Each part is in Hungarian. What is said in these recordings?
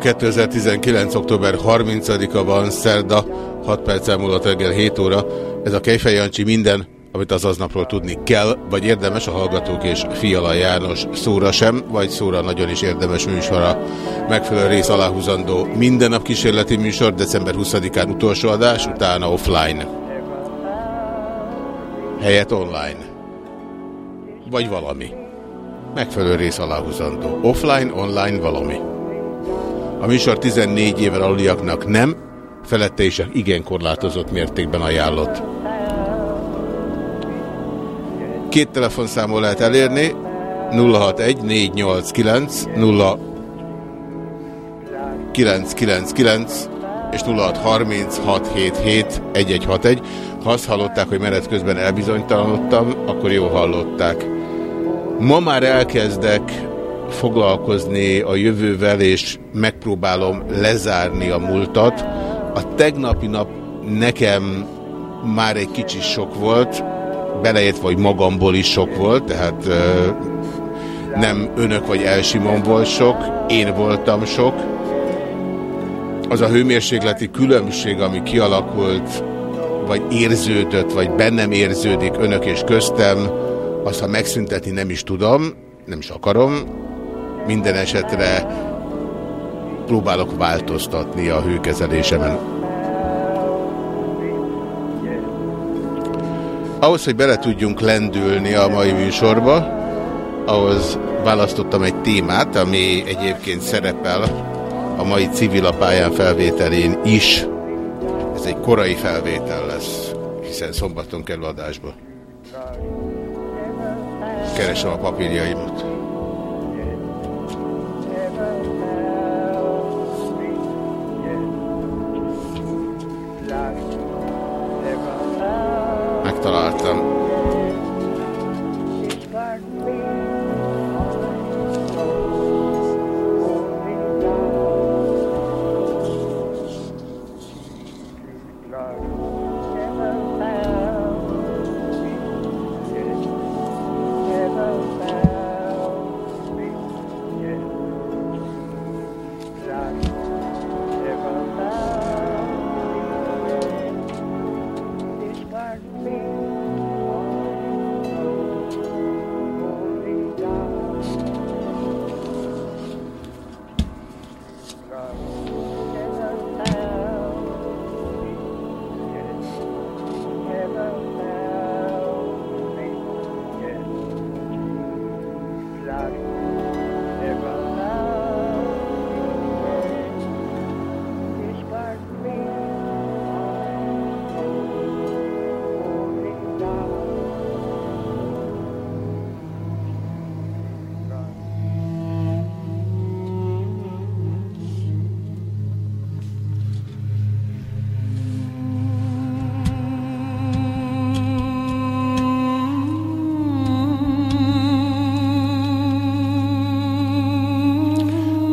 2019. október 30-a van, szerda, 6 perc múlott reggel 7 óra. Ez a Kejfej Jancsi minden, amit az aznapról tudni kell, vagy érdemes a Hallgatók és Fiala János szóra sem, vagy szóra nagyon is érdemes műsora. Megfelelő rész aláhúzandó minden nap kísérleti műsor, december 20-án utolsó adás, utána offline. Helyett online. Vagy valami. Megfelelő rész aláhúzandó. Offline, online, valami. A műsor 14 éven aluliaknak nem, felette is igen korlátozott mértékben ajánlott. Két telefonszámon lehet elérni, 061 489 0999 és 0636771161. Ha azt hallották, hogy menet közben elbizonytalanodtam, akkor jó hallották. Ma már elkezdek foglalkozni a jövővel, és megpróbálom lezárni a múltat. A tegnapi nap nekem már egy kicsit sok volt, beleértve, hogy magamból is sok volt, tehát nem önök vagy elsimon volt sok, én voltam sok. Az a hőmérsékleti különbség, ami kialakult, vagy érződött, vagy bennem érződik önök és köztem, azt ha megszüntetni nem is tudom, nem is akarom, minden esetre próbálok változtatni a hőkezelésemen. Ahhoz, hogy bele tudjunk lendülni a mai műsorba, ahhoz választottam egy témát, ami egyébként szerepel a mai civilapályán felvételén is. Ez egy korai felvétel lesz, hiszen szombaton kerül adásba. Keresem a papírjaimat.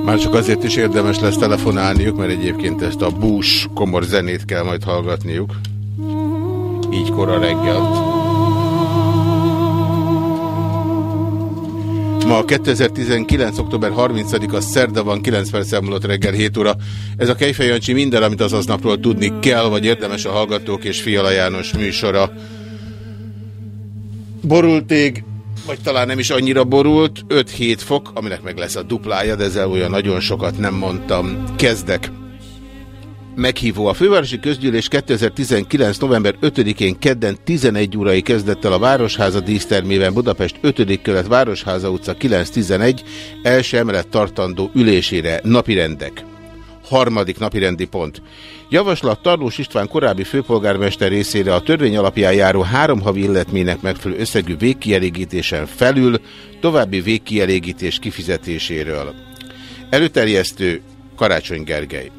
Már csak azért is érdemes lesz telefonálniuk, mert egyébként ezt a bús komor zenét kell majd hallgatniuk. Így kora reggelt. Ma 2019. október 30-a szerda van, 9 perc elmúlott reggel 7 óra. Ez a Kejfej Jancsi minden, amit az aznapról tudni kell, vagy érdemes a Hallgatók és Fiala János műsora. Borult ég, vagy talán nem is annyira borult, 5-7 fok, aminek meg lesz a duplája, de ezzel olyan nagyon sokat nem mondtam. Kezdek meghívó. A fővárosi közgyűlés 2019. november 5-én kedden 11 órai kezdett el a Városháza dísztermében Budapest 5. kölet Városháza utca 911 első emelet tartandó ülésére napirendek. Harmadik napirendi pont. Javaslat Tarlós István korábbi főpolgármester részére a törvény alapján járó három havi illetmének megfelelő összegű végkielégítésen felül további végkielégítés kifizetéséről. Előterjesztő Karácsony Gergely.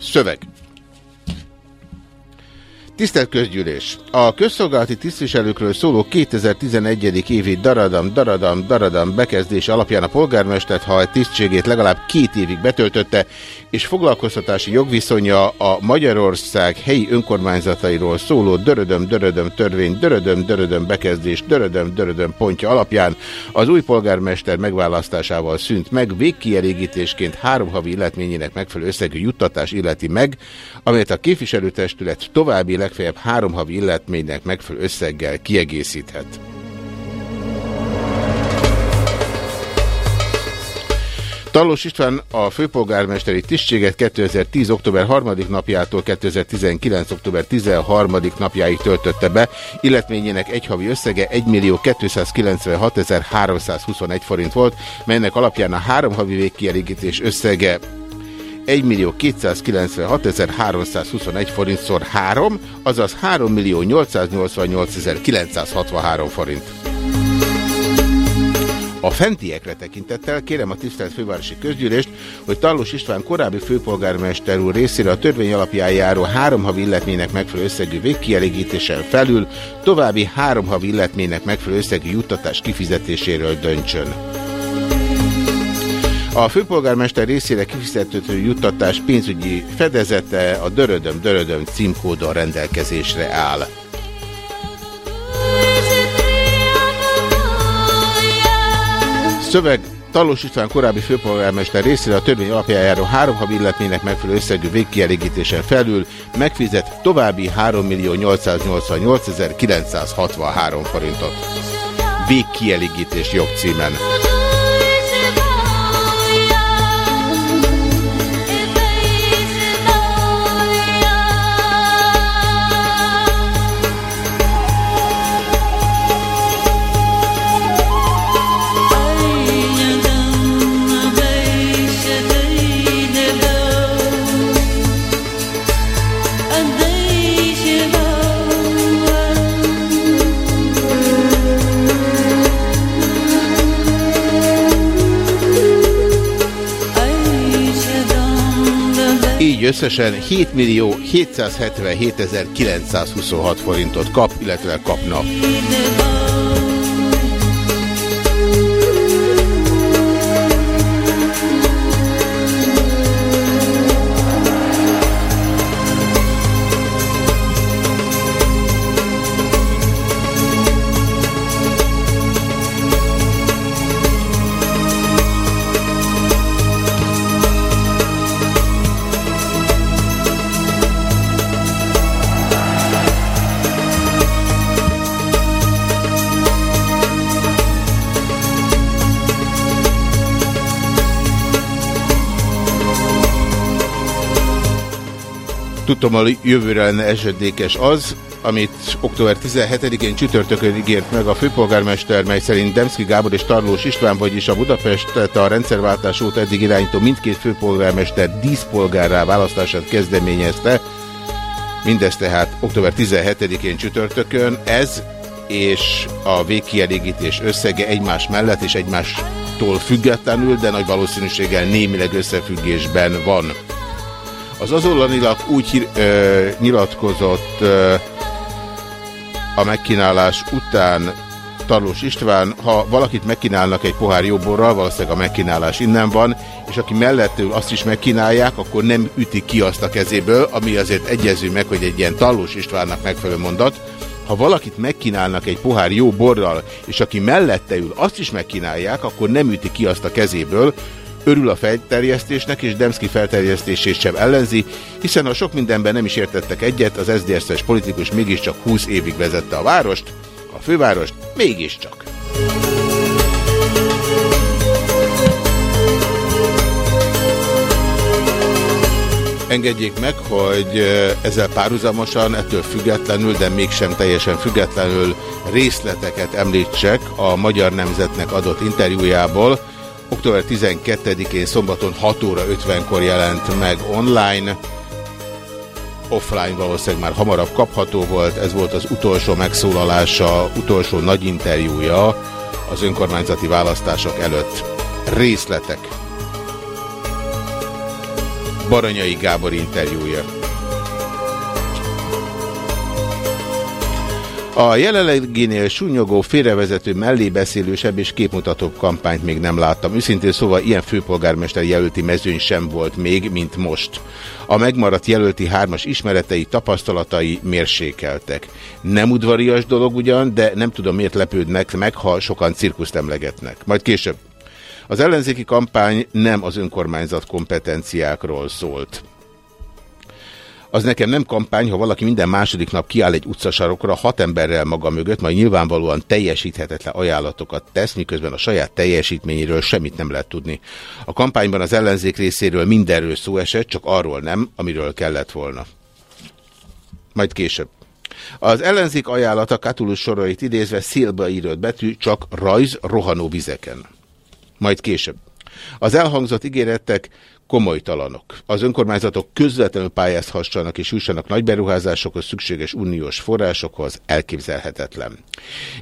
Szöveg. Tisztelt Közgyűlés! A közszolgálati tisztviselőkről szóló 2011. évi daradam, daradam, daradam bekezdés alapján a polgármestert, ha a tisztségét legalább két évig betöltötte, és foglalkoztatási jogviszonya a Magyarország helyi önkormányzatairól szóló dörödöm, dörödöm törvény, dörödöm, dörödöm bekezdés, dörödöm, dörödöm pontja alapján az új polgármester megválasztásával szűnt meg, végkielégítésként három havi illetményének megfelelő összegű juttatás illeti meg, amelyet a képviselőtestület további legfeljebb három havi illetménynek megfelelő összeggel kiegészíthet. Talós István a főpolgármesteri tisztséget 2010. október 3. napjától 2019. október 13. napjáig töltötte be, illetményének egyhavi összege 1.296.321 forint volt, melynek alapján a három havi végkielégítés összege 1.296.321 forint szor 3, azaz 3.888.963 forint. A fentiekre tekintettel kérem a tisztelt fővárosi közgyűlést, hogy Tallós István korábbi főpolgármester úr részére a törvény alapján járó három havi illetmének megfelelő összegű végkielégítésen felül további három havi illetmének megfelelő összegű juttatás kifizetéséről döntsön. A főpolgármester részére kifizető juttatás pénzügyi fedezete a Dörödöm Dörödöm címkódon rendelkezésre áll. Szöveg Talós István korábbi főpolgármester részére a törvény alapján járó három havi illetmének megfelelő összegű végkielégítésen felül megfizet további 3.888.963 forintot. Végkielégítés jogcímen. így összesen 7 millió 777 926 forintot kap, illetve kapna. Tudtam, a jövőre lenne esedékes az, amit október 17-én csütörtökön ígért meg a főpolgármester, mely szerint Demszki Gábor és Tarlós István, vagyis a Budapestet a rendszerváltás óta eddig irányító mindkét főpolgármester díszpolgárrá választását kezdeményezte. Mindez tehát október 17-én csütörtökön. Ez és a végkielégítés összege egymás mellett és egymástól függetlenül, de nagy valószínűséggel némileg összefüggésben van. Az azonnalilag úgy ö, nyilatkozott ö, a megkínálás után Tarlós István, ha valakit megkínálnak egy pohár jóborral, valószínűleg a megkínálás innen van, és aki mellettől azt is megkínálják, akkor nem üti ki azt a kezéből, ami azért egyező meg, hogy egy ilyen Tarlós Istvánnak megfelelő mondat. Ha valakit megkínálnak egy pohár jó borral, és aki mellette ül, azt is megkínálják, akkor nem üti ki azt a kezéből, örül a felterjesztésnek, és Demszki felterjesztését sem ellenzi, hiszen a sok mindenben nem is értettek egyet, az SZDSZ-es politikus mégiscsak 20 évig vezette a várost, a fővárost mégiscsak. Engedjék meg, hogy ezzel párhuzamosan, ettől függetlenül, de mégsem teljesen függetlenül részleteket említsek a Magyar Nemzetnek adott interjújából, Október 12-én szombaton 6 óra 50-kor jelent meg online. Offline valószínűleg már hamarabb kapható volt. Ez volt az utolsó megszólalása, utolsó nagy interjúja az önkormányzati választások előtt. Részletek. Baranyai Gábor interjúja. A jelenleginél súnyogó, félrevezető, mellébeszélősebb és képmutatóbb kampányt még nem láttam. Őszintén szóval ilyen főpolgármester jelölti mezőny sem volt még, mint most. A megmaradt jelölti hármas ismeretei, tapasztalatai mérsékeltek. Nem udvarias dolog ugyan, de nem tudom miért lepődnek meg, ha sokan cirkuszt emlegetnek. Majd később. Az ellenzéki kampány nem az önkormányzat kompetenciákról szólt. Az nekem nem kampány, ha valaki minden második nap kiáll egy utcasarokra, hat emberrel maga mögött, majd nyilvánvalóan teljesíthetetlen ajánlatokat tesz, miközben a saját teljesítményéről semmit nem lehet tudni. A kampányban az ellenzék részéről mindenről szó esett, csak arról nem, amiről kellett volna. Majd később. Az ellenzék ajánlata Katulus sorait idézve szélbe írott betű, csak rajz rohanó vizeken. Majd később. Az elhangzott ígéretek komolytalanok. Az önkormányzatok közvetlenül pályázhassanak és jussanak nagy beruházásokhoz szükséges uniós forrásokhoz elképzelhetetlen.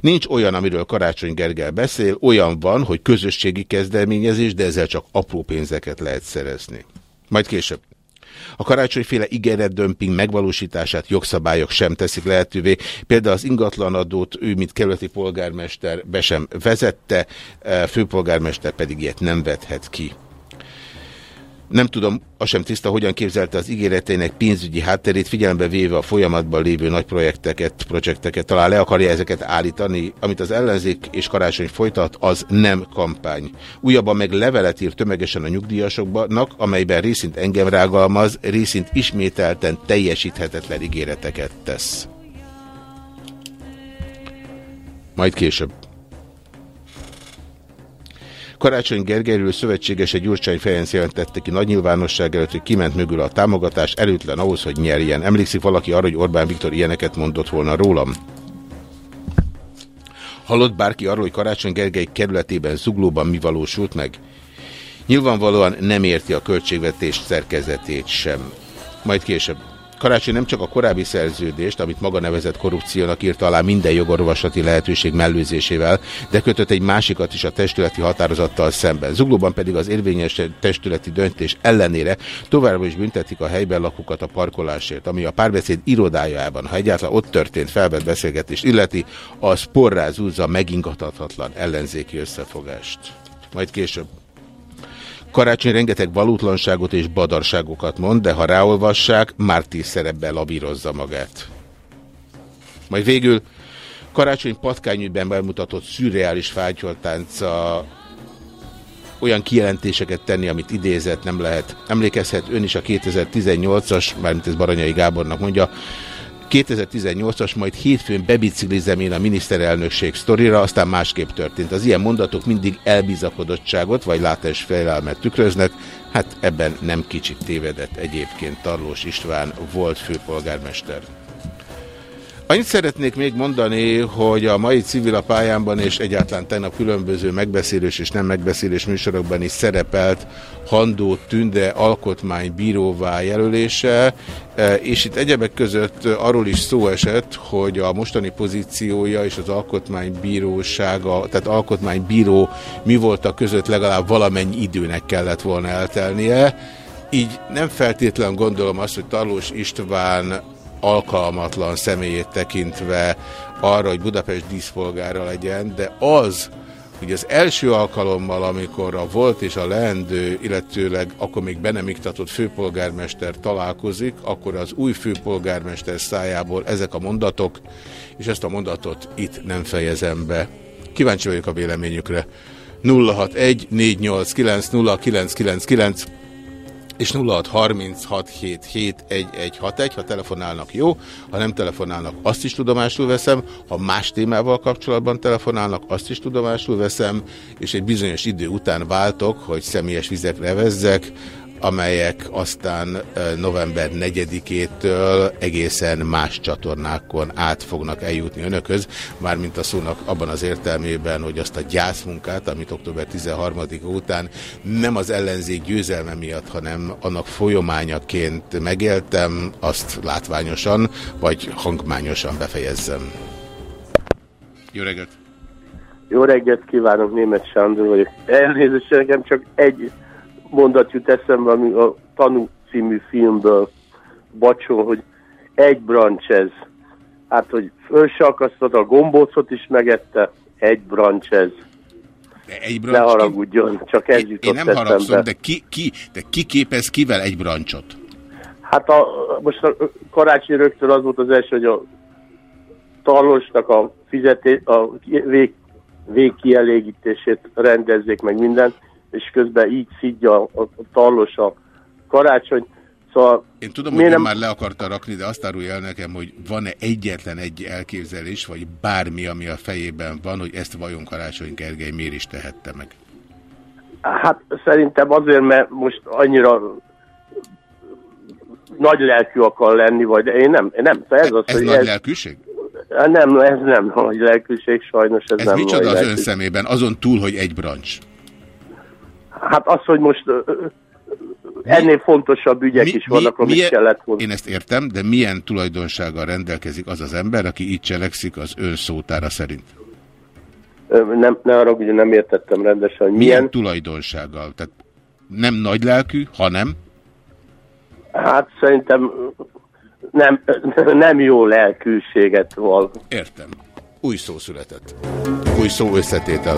Nincs olyan, amiről Karácsony Gergely beszél, olyan van, hogy közösségi kezdeményezés, de ezzel csak apró pénzeket lehet szerezni. Majd később. A karácsonyféle ígéretdömping megvalósítását jogszabályok sem teszik lehetővé. Például az ingatlanadót ő, mint kerületi polgármester be sem vezette, főpolgármester pedig ilyet nem vethet ki. Nem tudom, az sem tiszta, hogyan képzelte az ígéreteinek pénzügyi hátterét, figyelembe véve a folyamatban lévő nagy projekteket, projekteket, talán le akarja ezeket állítani. Amit az ellenzék és karácsony folytat, az nem kampány. Újabban meg levelet ír tömegesen a nyugdíjasoknak, amelyben részint engem rágalmaz, részint ismételten teljesíthetetlen ígéreteket tesz. Majd később. Karácsony Gergelyről szövetségese Gyurcsány Ferenc jelentette ki nagy nyilvánosság előtt, hogy kiment mögül a támogatás, erőtlen ahhoz, hogy nyerjen. Emlékszik valaki arra, hogy Orbán Viktor ilyeneket mondott volna rólam? Hallott bárki arról, hogy Karácsony Gergely kerületében zuglóban mi valósult meg? Nyilvánvalóan nem érti a költségvetés szerkezetét sem. Majd később. Karácsony nem csak a korábbi szerződést, amit maga nevezett korrupciónak írta alá minden jogorvoslati lehetőség mellőzésével, de kötött egy másikat is a testületi határozattal szemben. Zuglóban pedig az érvényes testületi döntés ellenére továbbra is büntetik a helyben lakókat a parkolásért, ami a párbeszéd irodájában, ha egyáltalán ott történt felvett beszélgetést illeti, az porrá zúzza megingathatatlan ellenzéki összefogást. Majd később. Karácsony rengeteg valótlanságot és badarságokat mond, de ha ráolvassák, már szerepben lavírozza magát. Majd végül Karácsony patkányügyben bemutatott szürreális fátyoltánca olyan kijelentéseket tenni, amit idézett nem lehet. Emlékezhet ön is a 2018-as, mármint ez Baranyai Gábornak mondja, 2018-as, majd hétfőn bebiciklizem én a miniszterelnökség sztorira, aztán másképp történt. Az ilyen mondatok mindig elbizakodottságot vagy látás fejlelmet tükröznek, hát ebben nem kicsit tévedett egyébként Tarlós István volt főpolgármester. Annyit szeretnék még mondani, hogy a mai civil a pályámban és egyáltalán tegnap különböző megbeszélés és nem megbeszélés műsorokban is szerepelt Handó Tünde alkotmánybíróvá jelölése, e, és itt egyebek között arról is szó esett, hogy a mostani pozíciója és az alkotmánybírósága, tehát alkotmánybíró mi volt a között legalább valamennyi időnek kellett volna eltelnie. Így nem feltétlen gondolom azt, hogy Tarlós István alkalmatlan személyét tekintve arra, hogy Budapest díszpolgára legyen, de az, hogy az első alkalommal, amikor a volt és a leendő, illetőleg akkor még be nem iktatott főpolgármester találkozik, akkor az új főpolgármester szájából ezek a mondatok, és ezt a mondatot itt nem fejezem be. Kíváncsi vagyok a véleményükre. 061 489 0999 és 0636771161, ha telefonálnak jó, ha nem telefonálnak, azt is tudomásul veszem, ha más témával kapcsolatban telefonálnak, azt is tudomásul veszem, és egy bizonyos idő után váltok, hogy személyes vizekre vezzek, amelyek aztán november 4-től egészen más csatornákon át fognak eljutni önökhöz, mármint a szónak abban az értelmében, hogy azt a gyászmunkát, amit október 13 után nem az ellenzék győzelme miatt, hanem annak folyamányaként megéltem, azt látványosan vagy hangmányosan befejezzem. Jó reggelt! Jó reggelt kívánok, német Sándor vagyok. Elnézést, nekem csak egy mondat jut eszembe, ami a Tanú című filmből bacson, hogy egy brancs ez. Hát, hogy föl se a gombócot is megette, egy brancs ez. De egy brancs... Ne haragudjon, csak ez jutott Én nem eszembe. haragszom, de ki, ki, de ki képez kivel egy brancsot? Hát a, most a karácsony rögtön az volt az első, hogy a talosnak a fizetés, a vég, végkielégítését rendezzék meg mindent és közben így szidja a, a tallos a karácsony. Szóval Én tudom, hogy nem... már le akarta rakni, de azt árulja el nekem, hogy van-e egyetlen egy elképzelés, vagy bármi, ami a fejében van, hogy ezt vajon Karácsony Gergely miért is tehette meg? Hát szerintem azért, mert most annyira nagy lelkű akar lenni, vagy én nem, én nem. Ez, az, ez hogy nagy ez... lelkűség? Nem, ez nem nagy lelkűség, sajnos ez, ez nem micsoda az ön szemében, azon túl, hogy egy brancs? Hát az, hogy most ennél fontosabb ügyek mi, is vannak, mi, amit milyen, kellett volna. Én ezt értem, de milyen tulajdonsággal rendelkezik az az ember, aki így cselekszik az ön szótára szerint? Nem, ne arra, ugye nem értettem rendesen, hogy milyen... Milyen tulajdonsággal? Tehát nem nagy lelkű, hanem? Hát szerintem nem, nem jó lelkűséget val. Értem. Új szó született. Új szó összetétel.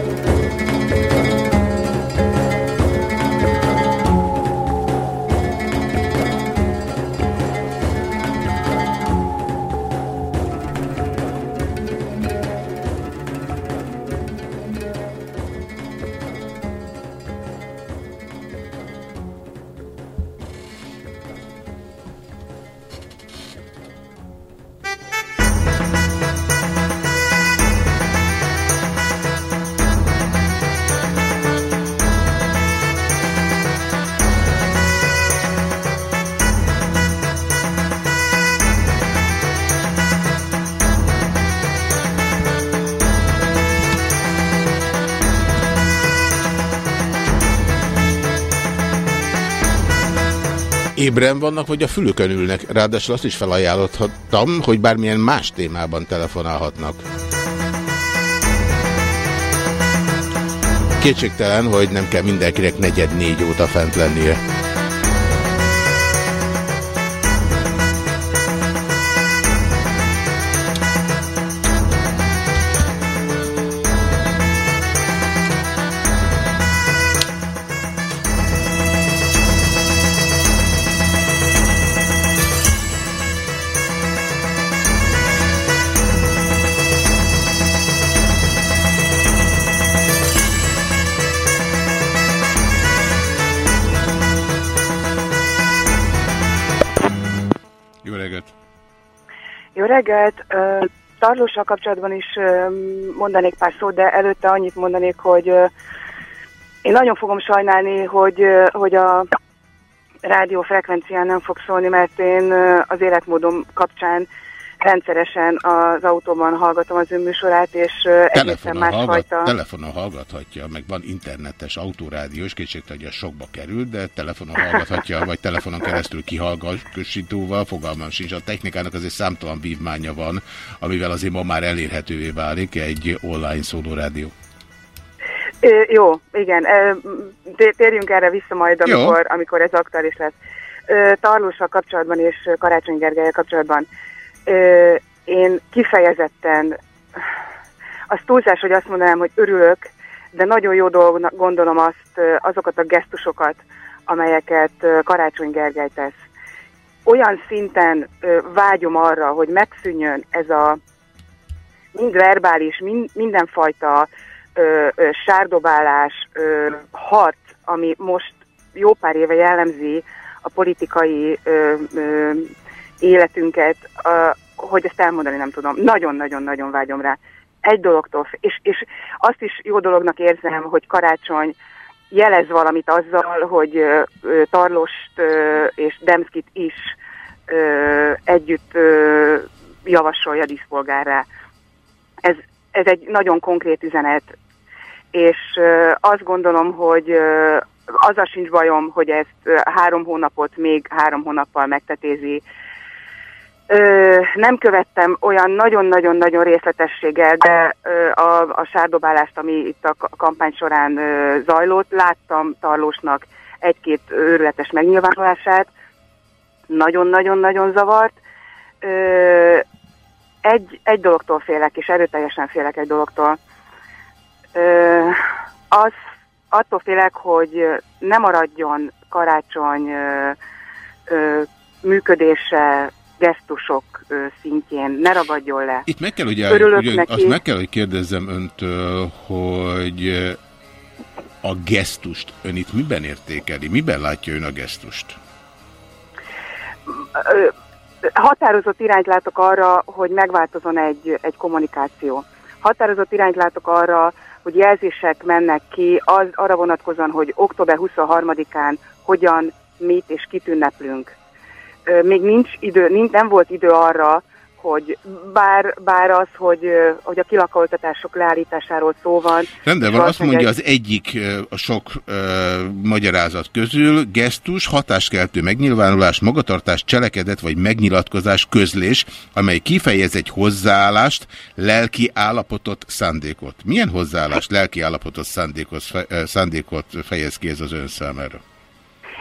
ébren vannak, vagy a fülükön ülnek. Ráadásul azt is felajánlottam, hogy bármilyen más témában telefonálhatnak. Kétségtelen, hogy nem kell mindenkinek negyed négy óta fent lennie. Reggelt! Tarlóssal kapcsolatban is mondanék pár szót, de előtte annyit mondanék, hogy én nagyon fogom sajnálni, hogy, hogy a rádió frekvencián nem fog szólni, mert én az életmódom kapcsán rendszeresen az autóban hallgatom az önműsorát, és egészen másfajta... Hallgat, telefonon hallgathatja, meg van internetes autórádió, és kétségtelen, hogy a sokba kerül, de telefonon hallgathatja, vagy telefonon keresztül kihallgatóval, fogalmam sincs. A technikának azért számtalan vívmánya van, amivel azért ma már elérhetővé válik egy online szólórádió. Jó, igen. Térjünk erre vissza majd, amikor, amikor ez aktuális lesz. Tarlóssal kapcsolatban és Karácsony Gergelyel kapcsolatban ö, én kifejezetten, az túlzás, hogy azt mondanám, hogy örülök, de nagyon jó dolognak gondolom azt, azokat a gesztusokat, amelyeket Karácsony Gergely tesz. Olyan szinten vágyom arra, hogy megszűnjön ez a mind verbális, mind, mindenfajta ö, ö, sárdobálás, ö, harc, ami most jó pár éve jellemzi a politikai ö, ö, életünket, hogy ezt elmondani nem tudom. Nagyon-nagyon-nagyon vágyom rá. Egy dologtól, és, és azt is jó dolognak érzem, hogy karácsony jelez valamit azzal, hogy ö, Tarlost és Demszkit is együtt javasolja díszpolgárra. Ez, ez egy nagyon konkrét üzenet, és ö, azt gondolom, hogy ö, azzal sincs bajom, hogy ezt három hónapot még három hónappal megtetézi. Ö, nem követtem olyan nagyon-nagyon-nagyon részletességgel, de ö, a, a sárdobálást, ami itt a kampány során ö, zajlott, láttam Tarlósnak egy-két őrületes megnyilvánulását, nagyon-nagyon-nagyon zavart. Ö, egy, egy dologtól félek, és erőteljesen félek egy dologtól. Ö, az, attól félek, hogy ne maradjon karácsony ö, ö, működése, gesztusok szintjén, ne ragadjon le. Itt meg kell, ugye, ugye azt meg kell, hogy kérdezzem öntől, hogy a gesztust ön itt miben értékeli? Miben látja ön a gesztust? határozott irányt látok arra, hogy megváltozon egy, egy kommunikáció. Határozott irányt látok arra, hogy jelzések mennek ki az, arra vonatkozóan, hogy október 23-án hogyan, mit és kit ünneplünk. Még nincs idő, nincs, nem volt idő arra, hogy bár, bár az, hogy, hogy a kilakoltatások leállításáról szó van. Rendben van, azt mondja az egyik a sok uh, magyarázat közül, gesztus, hatáskeltő megnyilvánulás, magatartás, cselekedet vagy megnyilatkozás, közlés, amely kifejez egy hozzáállást, lelki állapotot, szándékot. Milyen hozzáállást, lelki állapotot, szándékot, szándékot fejez ki ez az ön számára?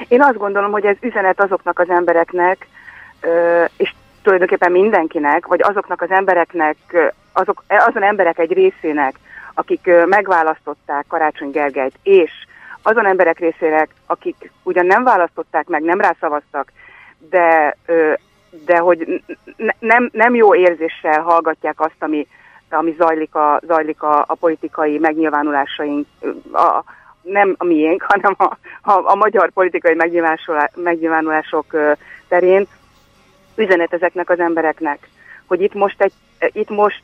Én azt gondolom, hogy ez üzenet azoknak az embereknek, és tulajdonképpen mindenkinek, vagy azoknak az embereknek, azok, azon emberek egy részének, akik megválasztották Karácsony Gergelyt, és azon emberek részének, akik ugyan nem választották meg, nem rászavaztak, de, de hogy nem, nem jó érzéssel hallgatják azt, ami, ami zajlik, a, zajlik a, a politikai megnyilvánulásaink, a, nem a miénk, hanem a, a, a magyar politikai megnyilvánulások terén, üzenet ezeknek az embereknek, hogy itt most, egy, itt most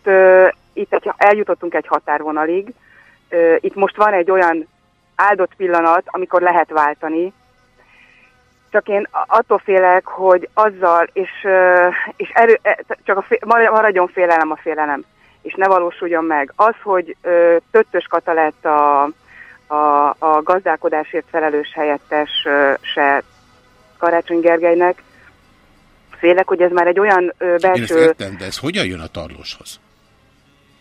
itt egy, eljutottunk egy határvonalig, itt most van egy olyan áldott pillanat, amikor lehet váltani, csak én attól félek, hogy azzal, és, és erő, e, csak a fél, maradjon félelem a félelem, és ne valósuljon meg. Az, hogy Töttös Kata lett a, a, a gazdálkodásért felelős helyettes se Karácsony Gergelynek, félek, hogy ez már egy olyan belső... Én ezt értem, de ez hogyan jön a tarlóshoz?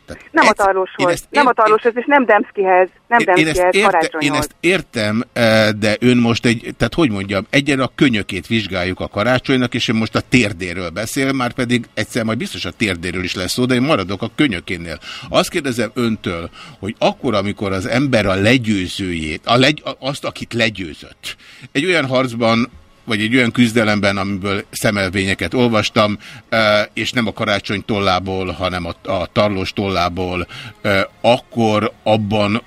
Tehát nem, ez, a tarlóshoz, ezt nem a tarlóshoz, és nem Demszkihez, nem én, Demszkihez, én ezt, érte, én ezt értem, eh, de ön most egy, tehát hogy mondjam, egyen a könyökét vizsgáljuk a karácsonynak, és ön most a térdéről beszél, már pedig egyszer majd biztos a térdéről is lesz szó, de én maradok a könyökénél. Azt kérdezem öntől, hogy akkor, amikor az ember a legyőzőjét, a legy, azt, akit legyőzött, egy olyan harcban, vagy egy olyan küzdelemben, amiből szemelvényeket olvastam, és nem a karácsony tollából, hanem a, a tarlós tollából, akkor abban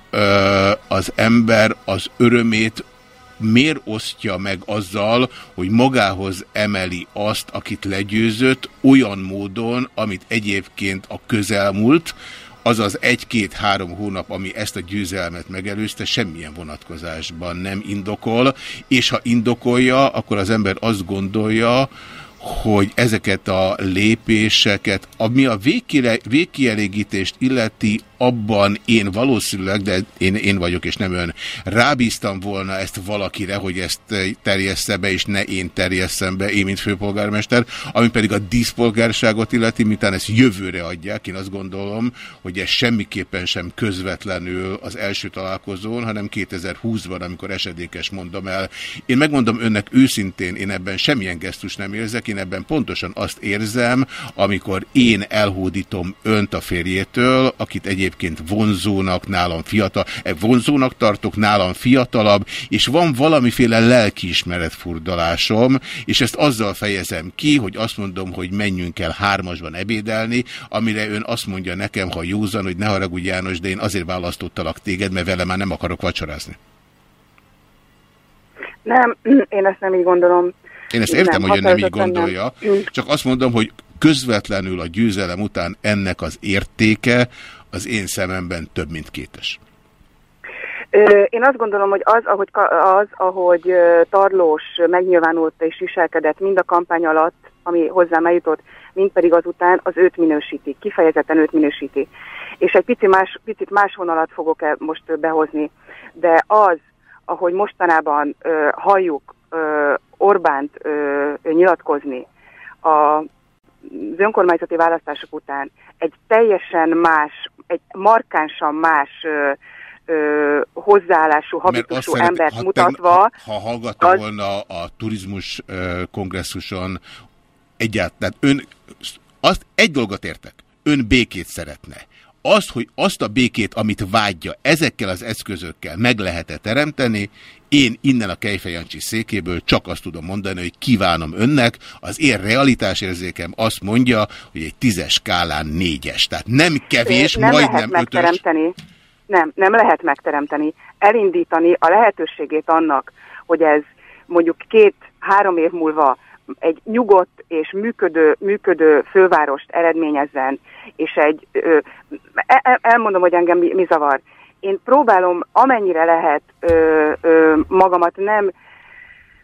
az ember az örömét miért osztja meg azzal, hogy magához emeli azt, akit legyőzött, olyan módon, amit egyébként a közelmúlt, az az egy-két-három hónap, ami ezt a győzelmet megelőzte, semmilyen vonatkozásban nem indokol, és ha indokolja, akkor az ember azt gondolja, hogy ezeket a lépéseket, ami a végkielégítést illeti, abban én valószínűleg, de én, én vagyok és nem ön, rábíztam volna ezt valakire, hogy ezt terjessze be, és ne én terjesszem be, én, mint főpolgármester, ami pedig a díszpolgárságot illeti, miután ezt jövőre adják, én azt gondolom, hogy ez semmiképpen sem közvetlenül az első találkozón, hanem 2020-ban, amikor esedékes mondom el. Én megmondom önnek őszintén, én ebben semmilyen gesztus nem érzek, én ebben pontosan azt érzem, amikor én elhódítom önt a férjétől, akit egyébként vonzónak, nálam fiatal, e, vonzónak tartok, nálam fiatalabb, és van valamiféle lelkiismeret furdalásom, és ezt azzal fejezem ki, hogy azt mondom, hogy menjünk el hármasban ebédelni, amire ön azt mondja nekem, ha józan, hogy ne haragudj János, de én azért választottalak téged, mert vele már nem akarok vacsorázni. Nem, én ezt nem így gondolom. Én ezt értem, nem, hogy ön nem így gondolja, nem. csak azt mondom, hogy közvetlenül a győzelem után ennek az értéke, az én szememben több, mint kétes. Én azt gondolom, hogy az, ahogy, az, ahogy Tarlós megnyilvánult és viselkedett mind a kampány alatt, ami hozzám eljutott, mind pedig azután, az őt minősíti, kifejezetten őt minősíti. És egy pici más, picit más vonalat fogok -e most behozni, de az, ahogy mostanában ö, halljuk Orbánt nyilatkozni a, az önkormányzati választások után, egy teljesen más egy markánsan más ö, ö, hozzáállású, habitusú embert ha mutatva. Ha, ha hallgatta az... volna a turizmus ö, kongresszuson egyáltalán, ön azt egy dolgot értek, ön békét szeretne. Azt, hogy azt a békét, amit vágyja, ezekkel az eszközökkel meg lehet -e teremteni, én innen a Kejfejancsi székéből csak azt tudom mondani, hogy kívánom önnek, az én realitásérzékem azt mondja, hogy egy tízes skálán négyes. Tehát nem kevés, nem majdnem. Ötös. Nem, nem lehet megteremteni. Elindítani a lehetőségét annak, hogy ez mondjuk két-három év múlva egy nyugodt és működő, működő fővárost eredményezzen, és egy, ö, el, elmondom, hogy engem mi, mi zavar, én próbálom amennyire lehet ö, ö, magamat nem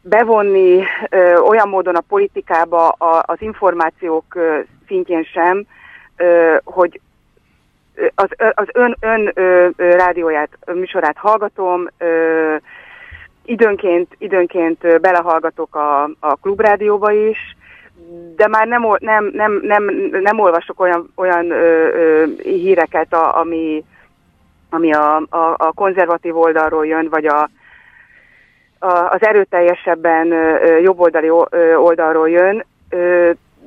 bevonni ö, olyan módon a politikába a, az információk ö, szintjén sem, ö, hogy az, az ön, ön ö, rádióját, műsorát hallgatom, ö, időnként, időnként belehallgatok a, a klubrádióba is, de már nem, nem, nem, nem, nem olvasok olyan, olyan ö, ö, híreket, a, ami, ami a, a, a konzervatív oldalról jön, vagy a, a, az erőteljesebben jobboldali oldalról jön,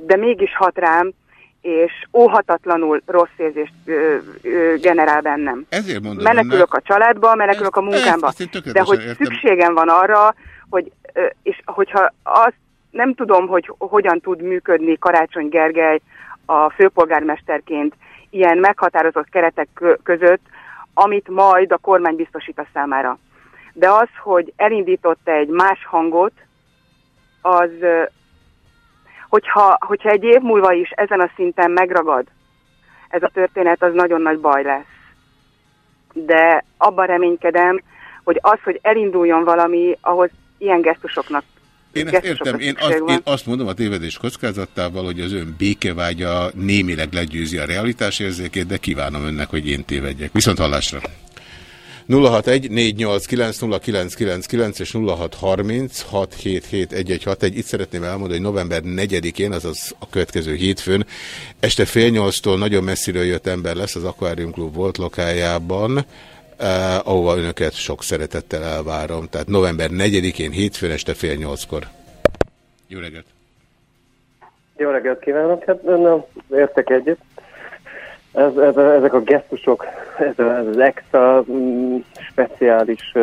de mégis hat rám, és óhatatlanul rossz érzést ö, ö, generál bennem. Ezért mondom menekülök a családba, menekülök ezt, a munkámba. Ezt, ezt de hogy értem. szükségem van arra, hogy, ö, és hogyha azt nem tudom, hogy hogyan tud működni Karácsony Gergely a főpolgármesterként ilyen meghatározott keretek között, amit majd a kormány biztosít a számára. De az, hogy elindított egy más hangot, az, hogyha, hogyha egy év múlva is ezen a szinten megragad ez a történet, az nagyon nagy baj lesz. De abban reménykedem, hogy az, hogy elinduljon valami, ahhoz ilyen gesztusoknak én ezt értem, én azt, én azt mondom a tévedés kockázatával, hogy az ön békevágya némileg legyőzi a realitásérzékét, de kívánom önnek, hogy én tévedjek. Viszont hallásra! 061 és 0636771161. Itt szeretném elmondani, hogy november 4-én, azaz a következő hétfőn, este fél nyolctól nagyon messziről jött ember lesz az Aquarium Club volt lokájában, eh, ahova önöket sok szeretettel elvárom. Tehát november 4-én, hétfőn este fél nyolckor. Jó reggelt! Jó reggelt kívánok! Hát nem értek egyet. Ez, ez, ezek a gesztusok, ez, ez az extra mm, speciális,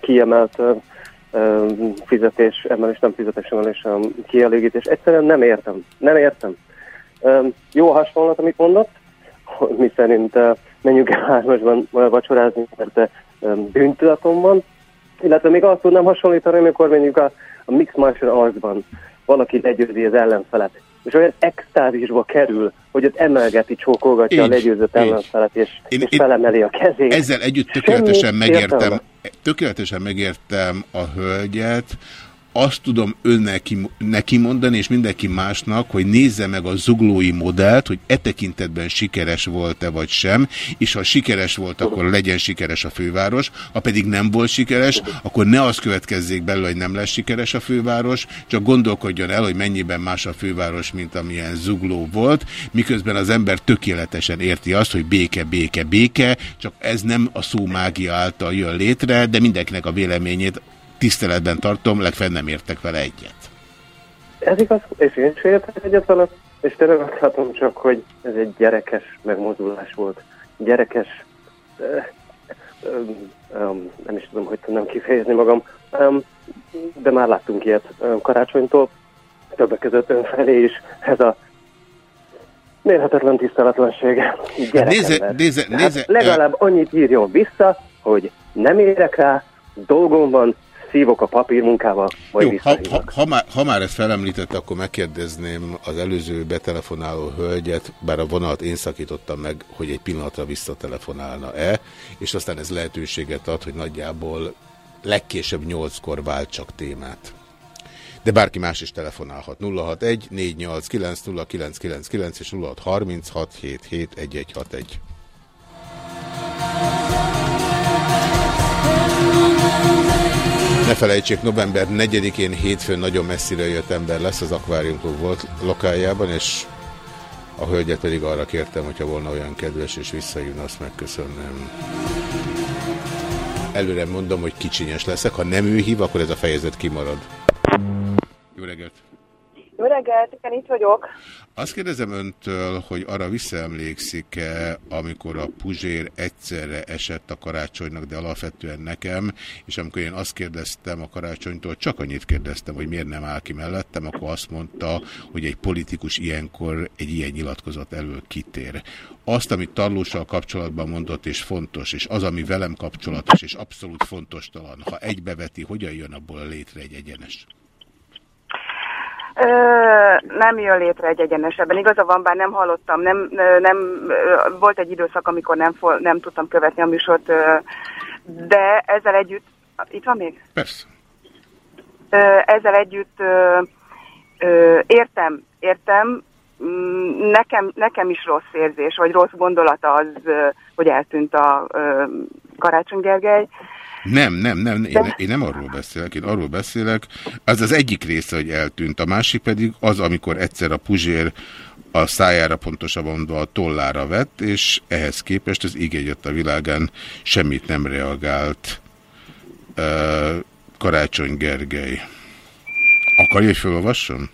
kiemelt fizetés, emelés, nem fizetés emelés, a kielégítés. Egyszerűen nem értem. Nem értem. Jó hasonlat, amit mondott, mi szerint menjünk el hármasban vacsorázni, mert bűntudatom van. Illetve még azt tudnám hasonlítani, amikor mondjuk a, a Mix Martial Artsban valaki legyőzi az ellenfelet és olyan extázisba kerül, hogy ott emelgeti, csókolgatja így, a legyőzött ellenfelet, és, én, és felemeli a kezét. Ezzel együtt tökéletesen megértem, tökéletesen megértem a hölgyet, azt tudom önnek neki mondani, és mindenki másnak, hogy nézze meg a zuglói modellt, hogy e tekintetben sikeres volt-e vagy sem, és ha sikeres volt, akkor legyen sikeres a főváros, ha pedig nem volt sikeres, akkor ne az következzék belőle, hogy nem lesz sikeres a főváros, csak gondolkodjon el, hogy mennyiben más a főváros, mint amilyen zugló volt, miközben az ember tökéletesen érti azt, hogy béke, béke, béke, csak ez nem a szó mágia által jön létre, de mindenkinek a véleményét tiszteletben tartom, legfeljebb nem értek vele egyet. Ez igaz, és én sem értek egyet vele, és tényleg azt látom csak, hogy ez egy gyerekes megmozdulás volt. Gyerekes, um, um, nem is tudom, hogy tudnám kifejezni magam, de már láttunk ilyet karácsonytól, többek között ön felé is, ez a mérhetetlen tiszteletlenség. Nézze, nézze, nézze, legalább annyit írjon vissza, hogy nem érek rá, dolgom van, szívok a papírmunkával, majd Jó, ha, ha, ha, már, ha már ezt felemlítette, akkor megkérdezném az előző betelefonáló hölgyet, bár a vonalat én szakítottam meg, hogy egy pillanatra visszatelefonálna-e, és aztán ez lehetőséget ad, hogy nagyjából legkésőbb nyolckor vált csak témát. De bárki más is telefonálhat. 061 489 0999 és 0636 77 1161. Ne felejtsék, november 4-én hétfőn nagyon messzire jött ember lesz az Aquarium Club volt lokájában, és a hölgyet pedig arra kértem, hogyha volna olyan kedves és visszajön, azt megköszönném. Előre mondom, hogy kicsinyes leszek, ha nem ő hív, akkor ez a fejezet kimarad. Jó reggelt! Jó reggelt, igen, itt vagyok. Azt kérdezem öntől, hogy arra visszaemlékszik-e, amikor a Puzsér egyszerre esett a karácsonynak, de alapvetően nekem, és amikor én azt kérdeztem a karácsonytól, csak annyit kérdeztem, hogy miért nem áll ki mellettem, akkor azt mondta, hogy egy politikus ilyenkor egy ilyen nyilatkozat elől kitér. Azt, amit Tarlóssal kapcsolatban mondott, és fontos, és az, ami velem kapcsolatos, és abszolút fontos talán, ha egybeveti, hogyan jön abból létre egy egyenes? Ö, nem jön létre egy egyenesebben. Igaza van, bár nem hallottam, nem, nem, volt egy időszak, amikor nem, nem tudtam követni a műsort, de ezzel együtt, itt van még? Persze. Ezzel együtt értem, értem, mm, nekem, nekem is rossz érzés, vagy rossz gondolata az, hogy eltűnt a Karácsony Gergely, nem, nem, nem, én, én nem arról beszélek, én arról beszélek, az az egyik része, hogy eltűnt, a másik pedig az, amikor egyszer a Puzsér a szájára pontosabban a tollára vett, és ehhez képest az jött a világán semmit nem reagált uh, Karácsony Gergely. Akarja, hogy felolvassam?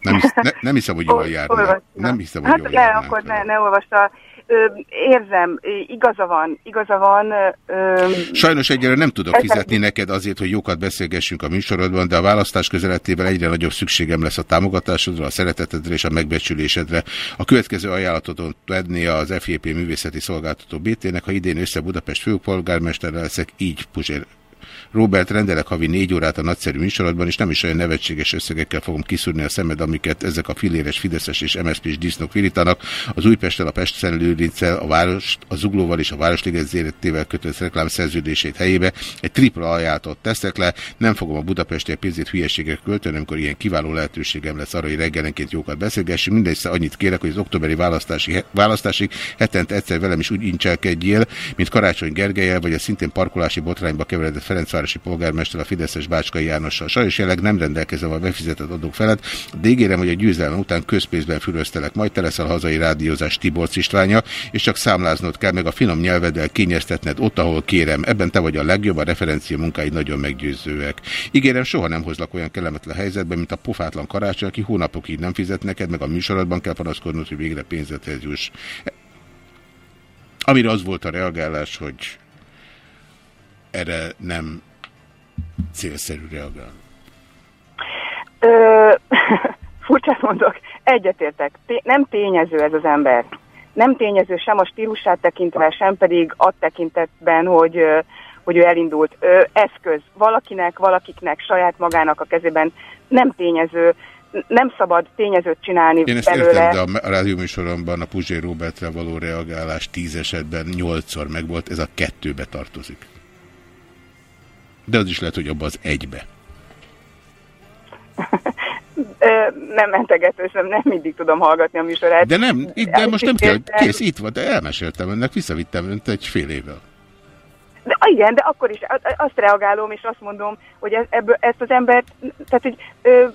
Nem, hisz, ne, nem hiszem, hogy jól járnánk. Nem hiszem, hogy hát jól ne, akkor ne, ne olvassa érzem, igaza van, igaza van. Ö, Sajnos egyre nem tudok fizetni neked azért, hogy jókat beszélgessünk a műsorodban, de a választás közeletével egyre nagyobb szükségem lesz a támogatásodra, a szeretetedre és a megbecsülésedre. A következő ajánlatot adni az FJP művészeti szolgáltató BT-nek, ha idén össze Budapest főpolgármester leszek, így Puzsér Robert, rendelek havi négy órát a nagyszerű műsorodban, és nem is olyan nevetséges összegekkel fogom kiszúrni a szemed, amiket ezek a filéres Fideszes és MSZP-s disznók virítanak. Az Újpesttel, a Pest Szentlőrincel, a város, a Zuglóval és a Városliget zérettével kötött reklámszerződését helyébe egy tripla ajánlatot teszek le. Nem fogom a budapesti pénzét hülyeségek költeni, amikor ilyen kiváló lehetőségem lesz arra, hogy reggelenként jókat beszélgessünk. Mindegysze annyit kérek, hogy az októberi választási, választásig hetente egyszer velem is úgy incselkedjél, mint Karácsony Gergelyel, vagy a szintén parkolási botrányba keveredett Ferencváros városi polgármester a Fideszes Bácskai Jánossal. Sajnos jelenleg nem rendelkezem a befizetett adók felett, de ígérem, hogy a győzelem után közpénzben füröztelek. Majd te leszel hazai rádiózás Tibor Istványa, és csak számláznod kell meg a finom nyelveddel kényeztetned ott, ahol kérem. Ebben te vagy a legjobb, a referencia munkái nagyon meggyőzőek. Ígérem, soha nem hozlak olyan kellemetlen helyzetbe, mint a pofátlan karácsony, aki hónapokig nem fizet neked, meg a műsorodban kell panaszkodnod, hogy végre pénzethez juss. Amire az volt a reagálás, hogy erre nem célszerű reagálni? Ö, furcsát mondok, egyetértek. Nem tényező ez az ember. Nem tényező sem a stílusát tekintve, sem pedig a tekintetben, hogy, hogy ő elindult. Ö, eszköz valakinek, valakiknek, saját magának a kezében nem tényező nem szabad tényezőt csinálni Én ezt belőle. értem, de a rádióműsoromban a Puzsé Robertre való reagálás tíz esetben nyolcszor megvolt, ez a kettőbe tartozik. De az is lehet, hogy abban az egybe. nem mentegetősem, nem mindig tudom hallgatni a műsorát. De nem, de most nem kell, kész, itt van, de elmeséltem önnek, visszavittem önt egy fél évvel. De igen, de akkor is azt reagálom, és azt mondom, hogy ebből, ezt az embert, tehát hogy ö,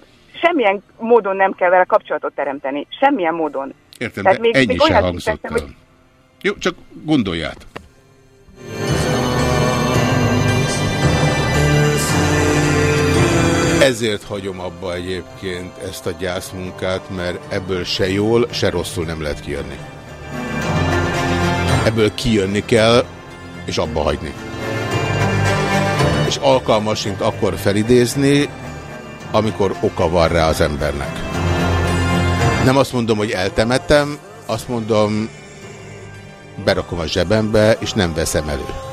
semmilyen módon nem kell vele kapcsolatot teremteni. Semmilyen módon. Értem, tehát de még, ennyi még se hangzott el. Hogy... Jó, csak gondolját. Ezért hagyom abba egyébként ezt a gyászmunkát, mert ebből se jól, se rosszul nem lehet kijönni. Ebből kijönni kell, és abba hagyni. És alkalmasint akkor felidézni, amikor oka van rá az embernek. Nem azt mondom, hogy eltemetem, azt mondom, berakom a zsebembe, és nem veszem elő.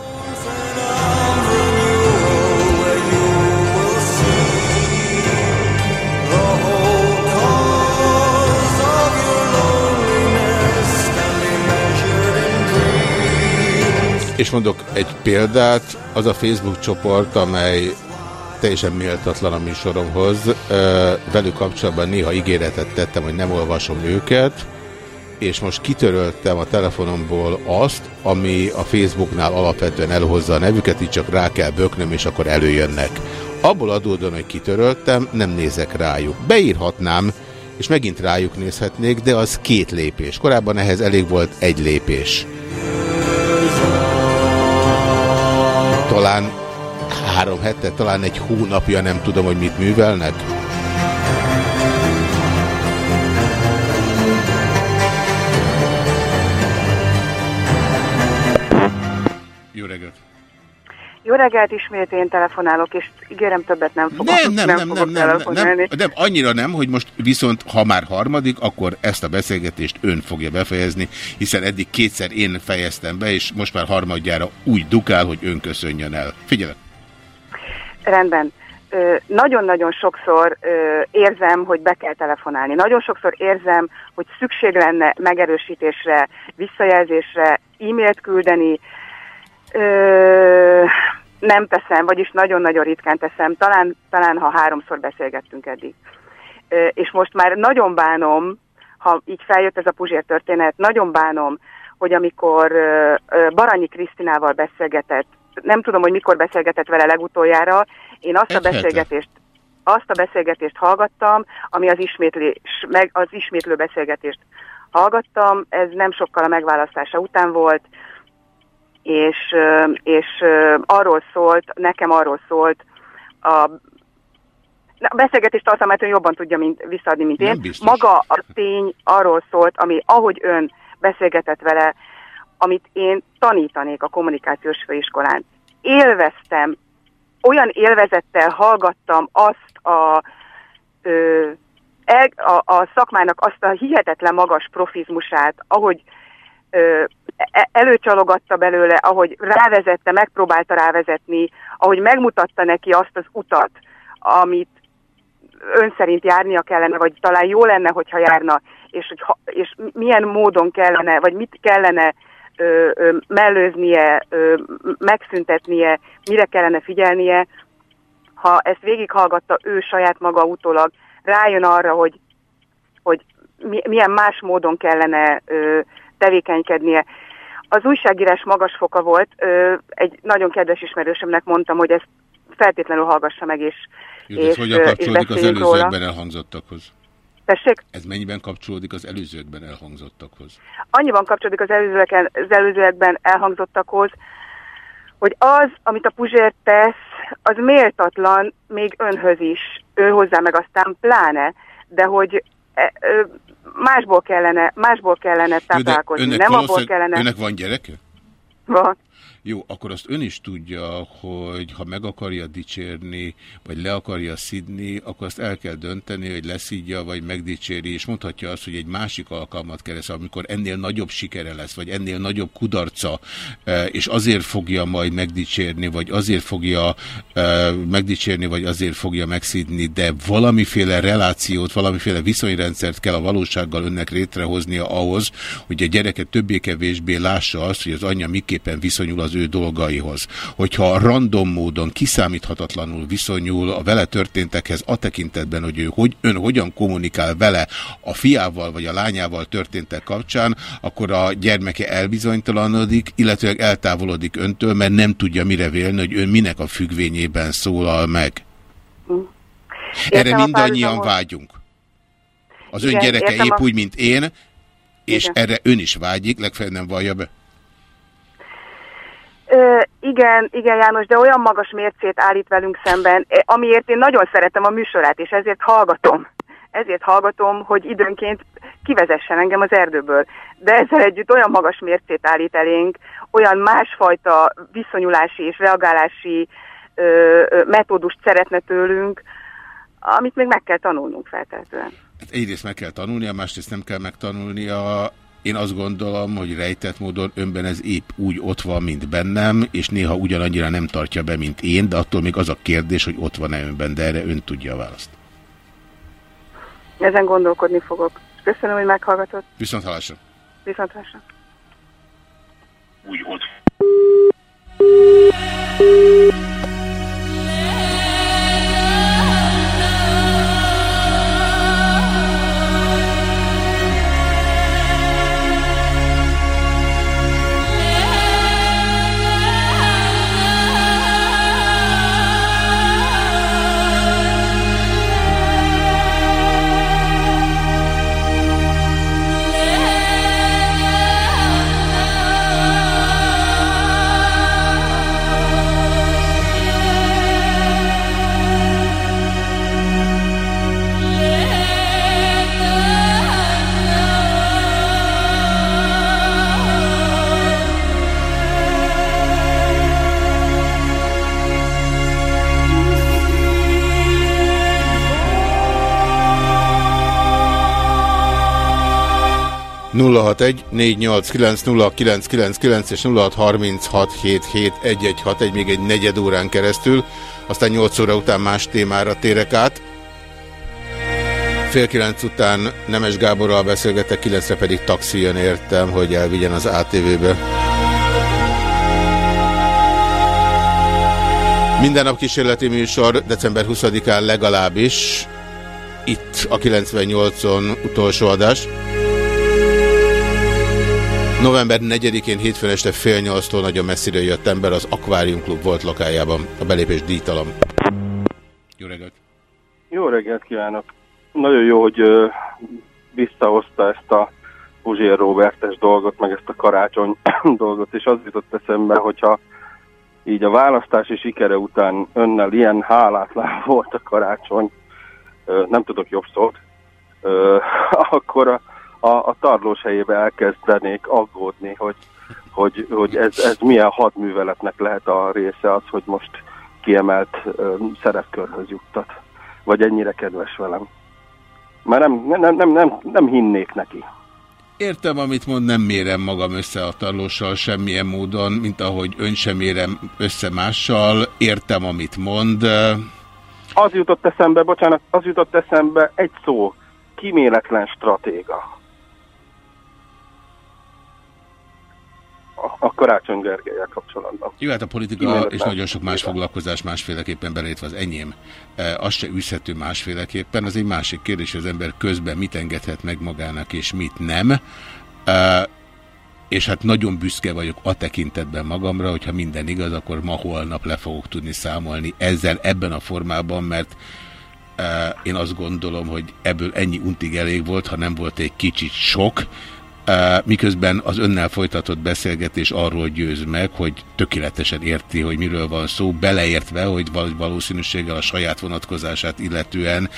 És mondok egy példát, az a Facebook csoport, amely teljesen méltatlan a műsoromhoz. Velük kapcsolatban néha ígéretet tettem, hogy nem olvasom őket, és most kitöröltem a telefonomból azt, ami a Facebooknál alapvetően elhozza a nevüket, így csak rá kell böknöm, és akkor előjönnek. Abból adódóan, hogy kitöröltem, nem nézek rájuk. Beírhatnám, és megint rájuk nézhetnék, de az két lépés. Korábban ehhez elég volt egy lépés. Talán három hete, talán egy hónapja nem tudom, hogy mit művelnek. Jó reggelt, ismét én telefonálok, és ígérem többet nem fogok Nem, nem, nem, nem, nem, nem, nem, nem, annyira nem, hogy most viszont, ha már harmadik, akkor ezt a beszélgetést ön fogja befejezni, hiszen eddig kétszer én fejeztem be, és most már harmadjára úgy dukál, hogy ön köszönjön el. Figyelek! Rendben. Nagyon-nagyon sokszor érzem, hogy be kell telefonálni. Nagyon sokszor érzem, hogy szükség lenne megerősítésre, visszajelzésre, e-mailt küldeni, Ö, nem teszem, vagyis nagyon-nagyon ritkán teszem, talán, talán ha háromszor beszélgettünk eddig. Ö, és most már nagyon bánom, ha így feljött ez a Puzsér történet, nagyon bánom, hogy amikor ö, Baranyi Krisztinával beszélgetett, nem tudom, hogy mikor beszélgetett vele legutoljára, én azt Egy a beszélgetést azt a beszélgetést hallgattam, ami az, ismétlés, meg, az ismétlő beszélgetést hallgattam, ez nem sokkal a megválasztása után volt, és, és arról szólt, nekem arról szólt, a a beszélgetés tartalmát ön jobban tudja mint, visszaadni, mint én. Maga a tény arról szólt, ami ahogy ön beszélgetett vele, amit én tanítanék a kommunikációs főiskolán. Élveztem, olyan élvezettel hallgattam azt a, ö, a, a szakmának azt a hihetetlen magas profizmusát, ahogy ö, előcsalogatta belőle, ahogy rávezette, megpróbálta rávezetni, ahogy megmutatta neki azt az utat, amit ön szerint járnia kellene, vagy talán jó lenne, hogyha járna, és, hogy, és milyen módon kellene, vagy mit kellene ö, ö, mellőznie, ö, megszüntetnie, mire kellene figyelnie, ha ezt végighallgatta ő saját maga utólag, rájön arra, hogy, hogy milyen más módon kellene ö, tevékenykednie. Az újságírás magas foka volt, egy nagyon kedves ismerősömnek mondtam, hogy ezt feltétlenül hallgassa meg, és Jó, és, hogyan kapcsolódik az előzőkben róla. elhangzottakhoz? Tessék? Ez mennyiben kapcsolódik az előzőkben elhangzottakhoz? Annyiban kapcsolódik az, előzőekben, az előzőekben elhangzottakhoz, hogy az, amit a Puzsér tesz, az méltatlan még önhöz is, ő hozzá meg aztán pláne, de hogy e, másból kellene, másból kellene táplálkozni, nem abból kellene... Önnek van gyereke? Van. Jó, akkor azt ön is tudja, hogy ha meg akarja dicsérni, vagy le akarja szidni, akkor azt el kell dönteni, hogy leszidja, vagy megdicséri, és mondhatja azt, hogy egy másik alkalmat keres, amikor ennél nagyobb sikere lesz, vagy ennél nagyobb kudarca, e, és azért fogja majd megdicsérni, vagy azért fogja e, megdicsérni, vagy azért fogja megszidni, de valamiféle relációt, valamiféle viszonyrendszert kell a valósággal önnek létrehoznia ahhoz, hogy a gyereke többé-kevésbé lássa azt, hogy az anyja miképpen viszonyul az az ő dolgaihoz, hogyha random módon kiszámíthatatlanul viszonyul a vele történtekhez a tekintetben, hogy ő hogy, ön hogyan kommunikál vele a fiával vagy a lányával történtek kapcsán, akkor a gyermeke elbizonytalanodik, illetőleg eltávolodik öntől, mert nem tudja mire vélni, hogy ön minek a függvényében szólal meg. Hm. Erre mindannyian vágyunk. Az ön gyereke épp a... úgy, mint én, és igen. erre ön is vágyik, legfeljebb nem vallja be. Ö, igen, igen János, de olyan magas mércét állít velünk szemben, amiért én nagyon szeretem a műsorát, és ezért hallgatom. Ezért hallgatom, hogy időnként kivezessen engem az erdőből. De ezzel együtt olyan magas mércét állít elénk, olyan másfajta viszonyulási és reagálási ö, ö, metódust szeretne tőlünk, amit még meg kell tanulnunk feltehetően. Hát egyrészt meg kell tanulnia, másrészt nem kell megtanulnia. Én azt gondolom, hogy rejtett módon önben ez épp úgy ott van, mint bennem, és néha ugyanannyira nem tartja be, mint én, de attól még az a kérdés, hogy ott van-e önben, de erre ön tudja a választ. Ezen gondolkodni fogok. Köszönöm, hogy meghallgatott. Viszont hallásra. Viszont hallásra. Úgy ott. 061 489 és 0636771161 még egy negyed órán keresztül, aztán 8 óra után más témára térek át. Fél kilenc után Nemes Gáborral beszélgetek, kilencre pedig taxi jön értem, hogy elvigyen az ATV-be. Minden nap kísérleti műsor, december 20-án legalábbis, itt a 98-on utolsó adás. November 4-én hétfőn este fél nyolctól nagyon messzire jött ember az Aquarium Club volt lakájában. A belépés díjtalan. Jó reggelt! Jó reggelt kívánok! Nagyon jó, hogy ö, visszahozta ezt a Puzsér Robertes dolgot, meg ezt a karácsony dolgot, és az jutott eszembe, hogyha így a választási sikere után önnel ilyen hálátlan volt a karácsony, ö, nem tudok jobb szót, ö, akkor a a, a tarlós helyébe elkezdenék aggódni, hogy, hogy, hogy ez, ez milyen hadműveletnek lehet a része az, hogy most kiemelt ö, szerepkörhöz juttat. Vagy ennyire kedves velem. Már nem, nem, nem, nem, nem hinnék neki. Értem, amit mond, nem mérem magam össze a tarlóssal semmilyen módon, mint ahogy ön sem mérem össze mással. Értem, amit mond. Az jutott eszembe, bocsánat, az jutott eszembe egy szó, kiméletlen stratéga. A Karácsony Gergelyel kapcsolatban. Jó, hát a politika és nagyon sok más foglalkozás másféleképpen belétve az enyém. E, az se űzhető másféleképpen, az egy másik kérdés, hogy az ember közben mit engedhet meg magának és mit nem. E, és hát nagyon büszke vagyok a tekintetben magamra, hogyha minden igaz, akkor ma holnap le fogok tudni számolni ezzel ebben a formában, mert e, én azt gondolom, hogy ebből ennyi untig elég volt, ha nem volt egy kicsit sok, miközben az önnel folytatott beszélgetés arról győz meg, hogy tökéletesen érti, hogy miről van szó, beleértve, hogy valószínűséggel a saját vonatkozását illetően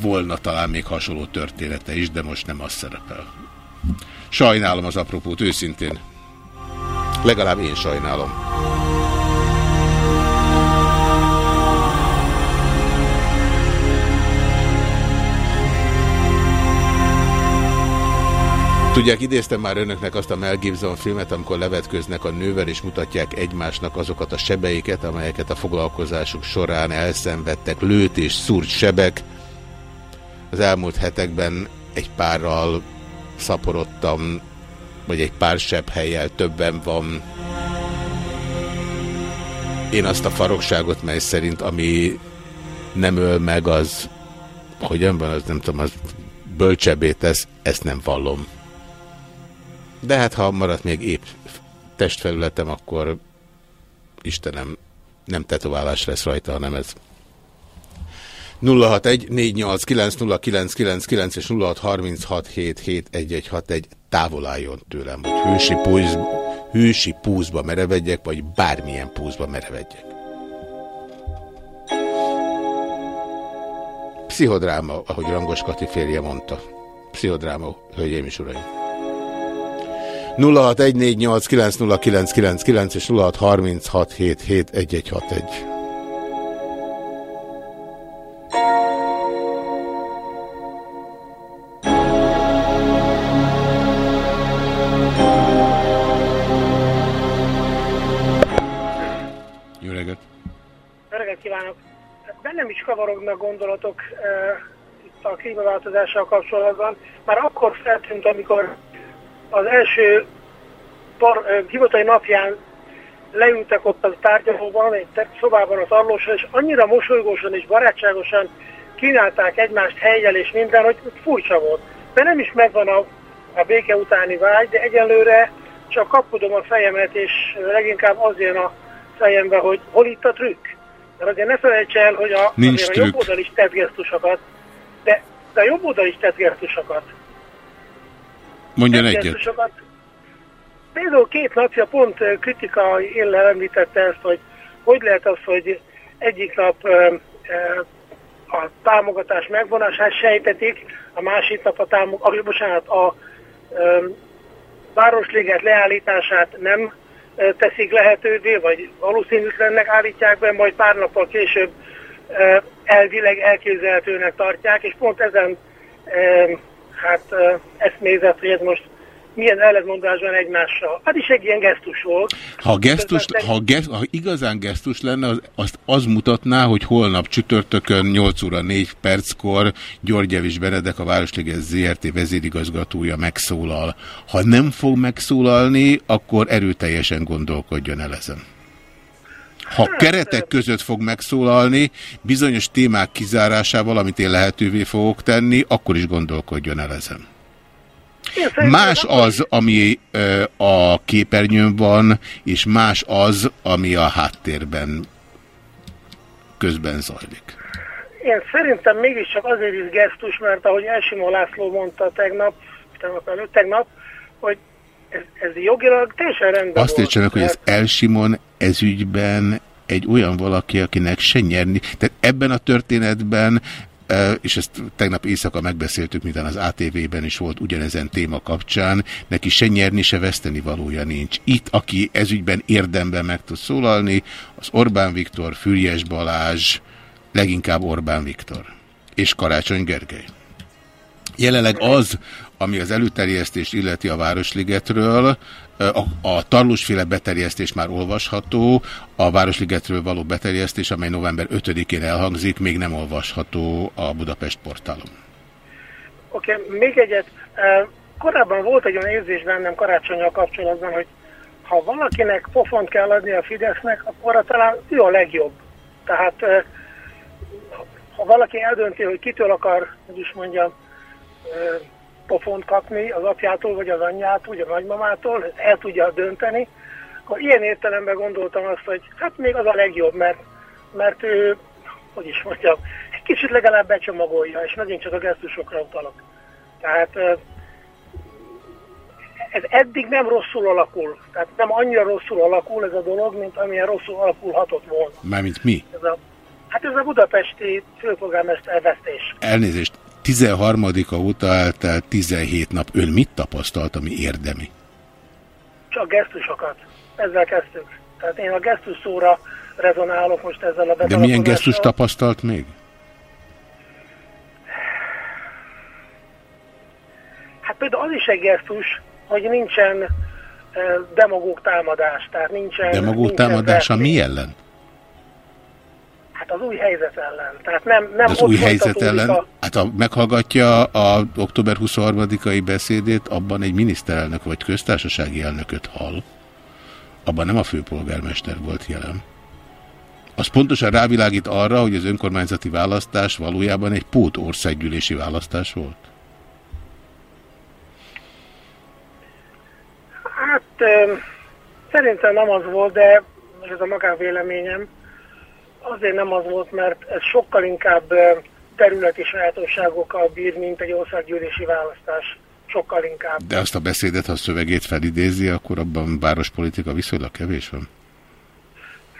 volna talán még hasonló története is, de most nem az szerepel. Sajnálom az apropót, őszintén. Legalább én sajnálom. Tudják, idéztem már önöknek azt a Mel Gibson filmet, amikor levetköznek a nővel, és mutatják egymásnak azokat a sebeiket, amelyeket a foglalkozásuk során elszenvedtek, lőtt és szúrt sebek. Az elmúlt hetekben egy párral szaporodtam, vagy egy pár sebb helyjel többen van. én azt a farokságot, mely szerint ami nem öl meg, az hogyan van, az nem tudom, az bölcsebbé tesz, ezt nem vallom. De hát ha maradt még épp testfelületem, akkor Istenem, nem tetoválás lesz rajta, hanem ez 061 és 0636771161 távol álljon tőlem, hogy hősi, púz, hősi púzba merevedjek, vagy bármilyen púzba merevedjek. Pszichodráma, ahogy Rangos Kati férje mondta. Pszichodráma, hölgyeim és uraim. 0614890999 és 0636771161. kavarognak gondolatok e, itt a klímaváltozással kapcsolatban. Már akkor feltűnt, amikor az első par, hivatai napján leültek ott a tárgyalóban, egy szobában az arlósra, és annyira mosolygósan és barátságosan kínálták egymást helyjel és minden, hogy furcsa volt. De nem is megvan a, a béke utáni vágy, de egyelőre csak kapkodom a fejemet, és leginkább az jön a fejembe, hogy hol itt a trükk. Mert azért ne felejts el, hogy a, Nincs a jobb is tett gesztusokat, de, de a jobb oldal is tett gesztusokat. Mondjon egyet. Gesztusokat. Például két napja pont kritika éllel említette ezt, hogy hogy lehet az, hogy egyik nap a támogatás megvonását sejtetik, a másik nap a támogatás, bocsánat, a, a Városliget leállítását nem teszik lehetővé, vagy valószínűtlennek állítják be, majd pár nappal később elvileg elképzelhetőnek tartják, és pont ezen hát eszmézet, hogy ez most milyen ellentmondás van egymással. Hát is egy ilyen gesztus volt. Ha, gesztus, ha, gesz, ha igazán gesztus lenne, az, azt az mutatná, hogy holnap csütörtökön 8 óra 4 perckor Györgyevics Benedek, a Városliges ZRT vezérigazgatója megszólal. Ha nem fog megszólalni, akkor erőteljesen gondolkodjon el ezen. Ha keretek között fog megszólalni, bizonyos témák kizárásával, amit én lehetővé fogok tenni, akkor is gondolkodjon el ezen. Más az, ami a képernyőn van, és más az, ami a háttérben közben zajlik. Én szerintem mégiscsak azért is gesztus, mert ahogy Elsimó László mondta tegnap, tegnap előtt, tegnap, hogy ez, ez jogilag teljesen rendben Azt értsenek, hogy ez Elsimon ezügyben egy olyan valaki, akinek se nyerni. Tehát ebben a történetben és ezt tegnap éjszaka megbeszéltük, miután az ATV-ben is volt ugyanezen téma kapcsán, neki se nyerni, se veszteni valója nincs. Itt, aki ezügyben érdemben meg tud szólalni, az Orbán Viktor, Fürjes Balázs, leginkább Orbán Viktor és Karácsony Gergely. Jelenleg az, ami az előterjesztést illeti a Városligetről, a, a tarlósféle beterjesztés már olvasható, a Városligetről való beterjesztés, amely november 5-én elhangzik, még nem olvasható a Budapest portálon. Oké, okay, még egyet. Korábban volt egy olyan érzés bennem karácsonyjal kapcsolatban, hogy ha valakinek pofont kell adni a Fidesznek, akkor talán ő a legjobb. Tehát ha valaki eldönti, hogy kitől akar, hogy is mondjam, pofont kapni az apjától, vagy az anyjától, vagy a nagymamától, el tudja dönteni, akkor ilyen értelemben gondoltam azt, hogy hát még az a legjobb, mert, mert ő, hogy is mondjam, egy kicsit legalább becsomagolja, és megint csak a gesztusokra utalok. Tehát ez eddig nem rosszul alakul. Tehát nem annyira rosszul alakul ez a dolog, mint amilyen rosszul alakulhatott volna. Mármint mi? Ez a, hát ez a budapesti főpolgármester vesztés. Elnézést, 13-a óta eltelt 17 nap. Ön mit tapasztalt, ami érdemi? Csak gesztusokat. Ezzel kezdtük. Tehát én a gesztus szóra rezonálok most ezzel a De milyen gesztus tapasztalt még? Hát például az is egy gesztus, hogy nincsen demagóg támadás. Tehát nincsen, demagóg támadása mi ellen? Hát az új helyzet ellen. Tehát nem, nem az új helyzet ellen? A... Hát ha meghallgatja a október 23-ai beszédét, abban egy miniszterelnök vagy köztársasági elnököt hall. Abban nem a főpolgármester volt jelen. az pontosan rávilágít arra, hogy az önkormányzati választás valójában egy pót országgyűlési választás volt? Hát szerintem nem az volt, de ez a magánvéleményem, azért nem az volt, mert ez sokkal inkább területi sajátosságokkal bír, mint egy országgyűlési választás. Sokkal inkább. De azt a beszédet, ha a szövegét felidézi, akkor abban várospolitika viszonylag kevés van?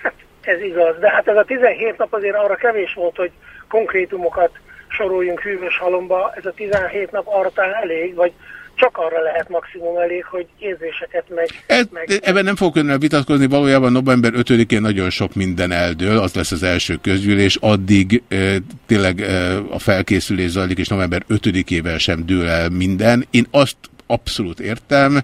Hát ez igaz, de hát ez a 17 nap azért arra kevés volt, hogy konkrétumokat soroljunk hűvös halomba. Ez a 17 nap arra elég, vagy csak arra lehet maximum elég, hogy érzéseket meg... E, meg... Ebben nem fogok önnel vitatkozni, valójában november 5-én nagyon sok minden eldől, az lesz az első közgyűlés, addig e, tényleg e, a felkészülés zajlik, és november 5-ével sem dől el minden. Én azt abszolút értem,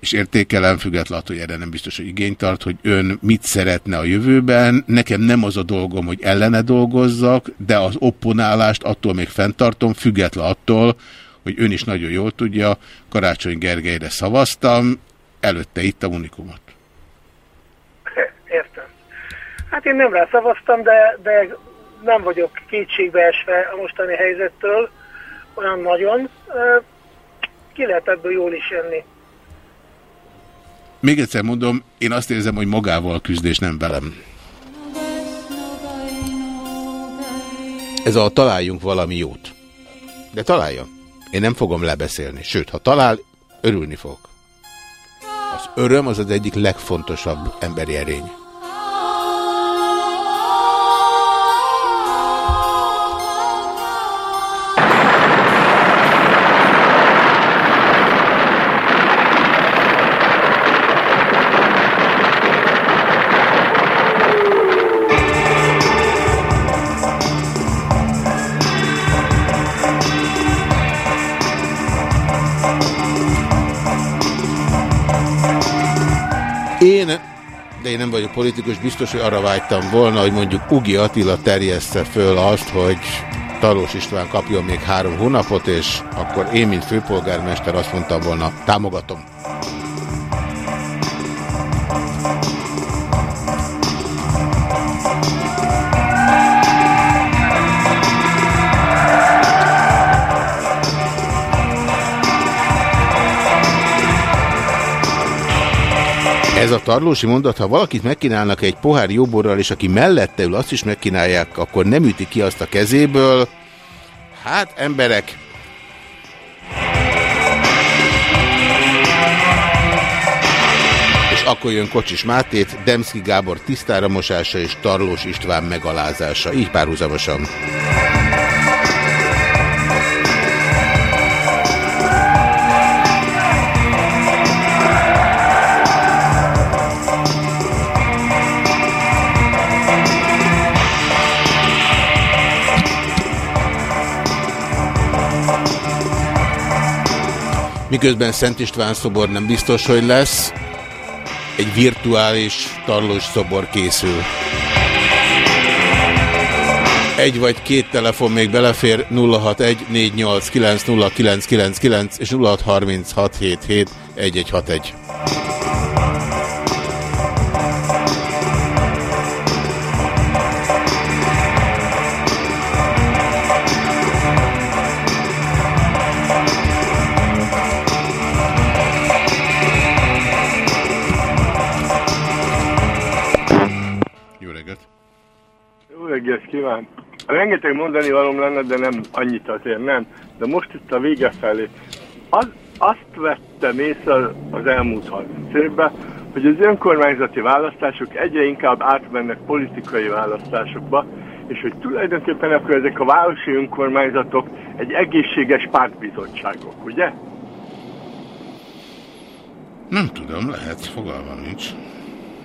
és értékelem, függetlenül, hogy erre nem biztos, hogy igényt tart, hogy ön mit szeretne a jövőben. Nekem nem az a dolgom, hogy ellene dolgozzak, de az opponálást attól még fenntartom, független attól, hogy ön is nagyon jól tudja, Karácsony Gergelyre szavaztam, előtte itt a unikumot. Értem. Hát én nem rá szavaztam, de, de nem vagyok kétségbe esve a mostani helyzettől, olyan nagyon. Ki lehet ebből jól is jönni. Még egyszer mondom, én azt érzem, hogy magával küzdés nem velem. Ez a találjunk valami jót. De találjon. Én nem fogom lebeszélni. Sőt, ha talál, örülni fog. Az öröm az az egyik legfontosabb emberi erény. Én, de én nem vagyok politikus, biztos, hogy arra vágytam volna, hogy mondjuk Ugi Attila terjessze föl azt, hogy Talós István kapjon még három hónapot, és akkor én, mint főpolgármester azt mondtam volna, támogatom. Ez a tarlósi mondat, ha valakit megkínálnak egy pohár jóborral, és aki mellette ül, azt is megkínálják, akkor nem üti ki azt a kezéből. Hát, emberek, és akkor jön Kocsis Mátét, Demszki Gábor tisztára mosása és Tarlós István megalázása. Így párhuzamosan. Miközben Szent István szobor nem biztos, hogy lesz, egy virtuális tarlós szobor készül. Egy vagy két telefon még belefér 061 és 0636771161. kíván! Rengeteg mondani valóm lenne, de nem annyit azért nem. De most itt a vége felé. Az, azt vettem észre az elmúlt 30 évben, hogy az önkormányzati választások egyre inkább átmennek politikai választásokba, és hogy tulajdonképpen akkor ezek a városi önkormányzatok egy egészséges pártbizottságok, ugye? Nem tudom, lehet, fogalmam nincs.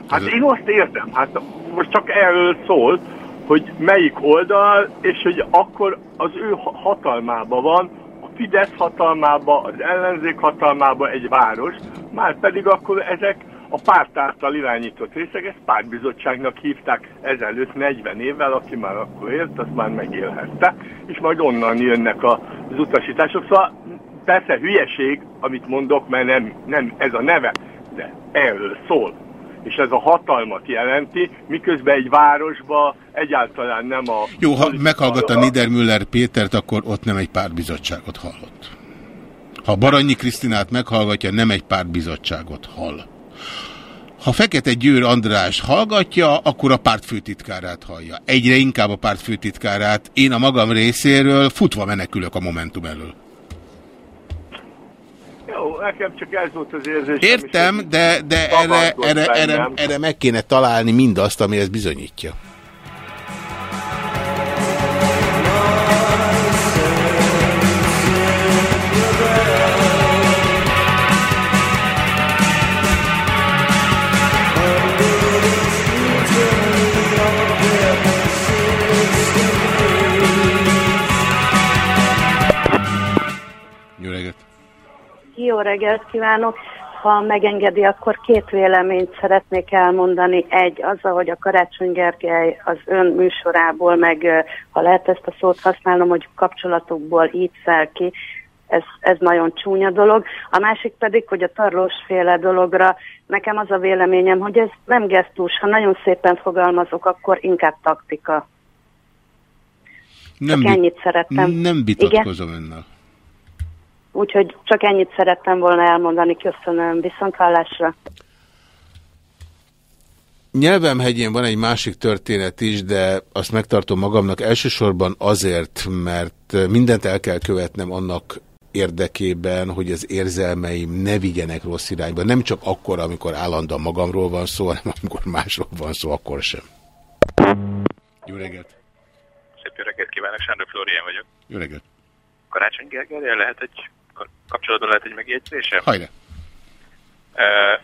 Hát Ez én azt értem, hát most csak erről szólt, hogy melyik oldal, és hogy akkor az ő hatalmában van, a Fidesz hatalmába, az ellenzék hatalmába egy város, már pedig akkor ezek a párt által irányított részek, ezt pártbizottságnak hívták ezelőtt 40 évvel, aki már akkor élt, azt már megélhette, és majd onnan jönnek az utasítások. Szóval persze hülyeség, amit mondok, mert nem, nem ez a neve, de erről szól. És ez a hatalmat jelenti, miközben egy városba egyáltalán nem a... Jó, ha meghallgatta Niedermüller Pétert, akkor ott nem egy pártbizottságot hallott. Ha Baranyi Krisztinát meghallgatja, nem egy pártbizottságot hall. Ha Fekete Győr András hallgatja, akkor a párt főtitkárát hallja. Egyre inkább a párt főtitkárát. Én a magam részéről futva menekülök a Momentum elől. Nekem csak ez volt az érzés. Értem, de, de erre, erre, erre, erre meg kéne találni mindazt, ami ezt bizonyítja. Jó reggelt kívánok! Ha megengedi, akkor két véleményt szeretnék elmondani. Egy, az, hogy a Karácsony Gergely az ön műsorából, meg ha lehet ezt a szót használnom, hogy kapcsolatokból így szel ki, ez, ez nagyon csúnya dolog. A másik pedig, hogy a tarlós féle dologra nekem az a véleményem, hogy ez nem gesztus, ha nagyon szépen fogalmazok, akkor inkább taktika. Nem, Csak ennyit szerettem. nem vitatkozom önnel. Úgyhogy csak ennyit szerettem volna elmondani. Köszönöm. Viszont hallásra. Nyelvemhegyén van egy másik történet is, de azt megtartom magamnak elsősorban azért, mert mindent el kell követnem annak érdekében, hogy az érzelmeim ne vigyenek rossz irányba. Nem csak akkor, amikor állandóan magamról van szó, hanem amikor másról van szó, akkor sem. Jó reggelt! Szép jó reggelt kívánok, Sándor Flórián vagyok. Jó reggelt! Karácsony Gergelyre lehet egy kapcsolatban lehet egy megjegyzésem? Hajrá!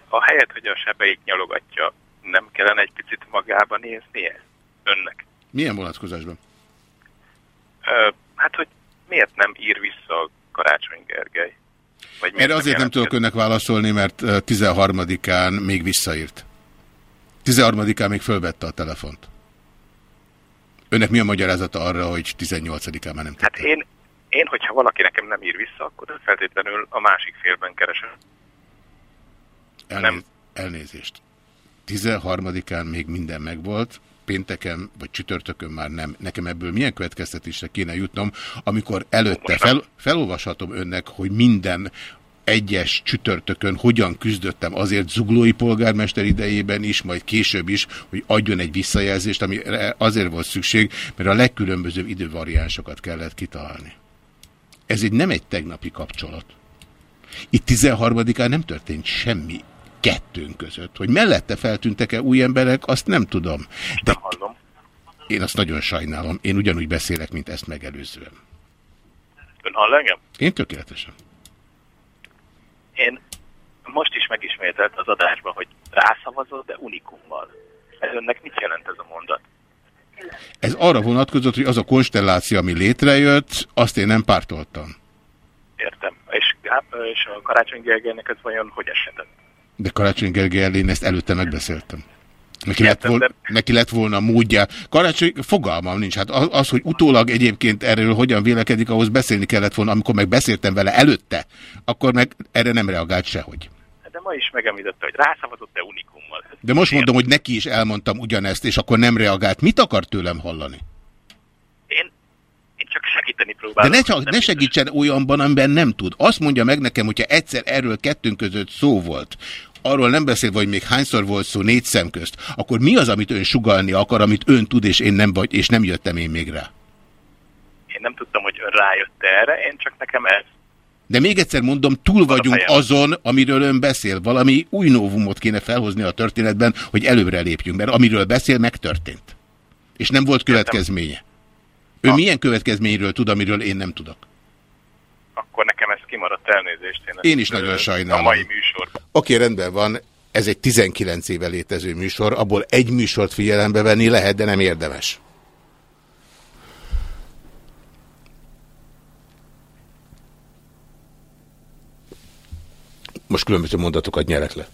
A helyet, hogy a sebeit nyalogatja, nem kellene egy picit magába néznie? Önnek? Milyen vonatkozásban? Hát, hogy miért nem ír vissza a Karácsony Gergely? Vagy Erre azért nem tudok önnek válaszolni, mert ö, 13-án még visszaírt. 13-án még fölvette a telefont. Önnek mi a magyarázata arra, hogy 18-án már nem Hát én, én, hogyha valaki nekem nem ír vissza, akkor feltétlenül a másik félben keresem. Elnéz, elnézést. 13-án még minden megvolt, pénteken vagy csütörtökön már nem. Nekem ebből milyen következtetésre kéne jutnom, amikor előtte fel, felolvashatom önnek, hogy minden egyes csütörtökön hogyan küzdöttem azért zuglói polgármester idejében is, majd később is, hogy adjon egy visszajelzést, ami azért volt szükség, mert a legkülönbözőbb idővariánsokat kellett kitalálni. Ez egy nem egy tegnapi kapcsolat. Itt 13-án nem történt semmi kettőnk között. Hogy mellette feltűntek-e új emberek, azt nem tudom. De én azt nagyon sajnálom. Én ugyanúgy beszélek, mint ezt megelőzően. Ön hall engem? Én tökéletesen. Én most is megismételt az adásban, hogy rászavazott, de unikummal. Ez önnek mit jelent ez a mondat? Ez arra vonatkozott, hogy az a konstelláció, ami létrejött, azt én nem pártoltam. Értem. És, és a Karácsony Gergelynek ez vajon hogy esetett? De Karácsony Gergely én ezt előtte megbeszéltem. Neki lett, volna, neki lett volna módja. Karácsony, fogalmam nincs. Hát az, az, hogy utólag egyébként erről hogyan vélekedik, ahhoz beszélni kellett volna. Amikor meg beszéltem vele előtte, akkor meg erre nem reagált sehogy. De ma is megemlítette, hogy rászavazott-e unikummal. Ez De most mondom, hogy neki is elmondtam ugyanezt, és akkor nem reagált. Mit akar tőlem hallani? Én, én csak segíteni De próbálom. ne, csak, ne segítsen olyanban, amiben nem tud. Azt mondja meg nekem, hogyha egyszer erről kettőnk között szó volt, arról nem beszélve, hogy még hányszor volt szó négy szem közt, akkor mi az, amit ön sugalni akar, amit ön tud, és én nem vagy, és nem jöttem én még rá? Én nem tudtam, hogy ön rájött erre, én csak nekem ez. De még egyszer mondom, túl vagyunk azon, amiről ön beszél. Valami új novumot kéne felhozni a történetben, hogy előbbre lépjünk, mert amiről beszél, megtörtént. És nem volt következménye. Ő milyen következményről tud, amiről én nem tudok? Akkor nekem ez kimaradt elnézést. Én, Én is nagyon sajnálom. A mai műsorban. Oké, rendben van. Ez egy 19 éve létező műsor, abból egy műsort figyelembe venni lehet, de nem érdemes. Most különböző mondatokat nyerek le.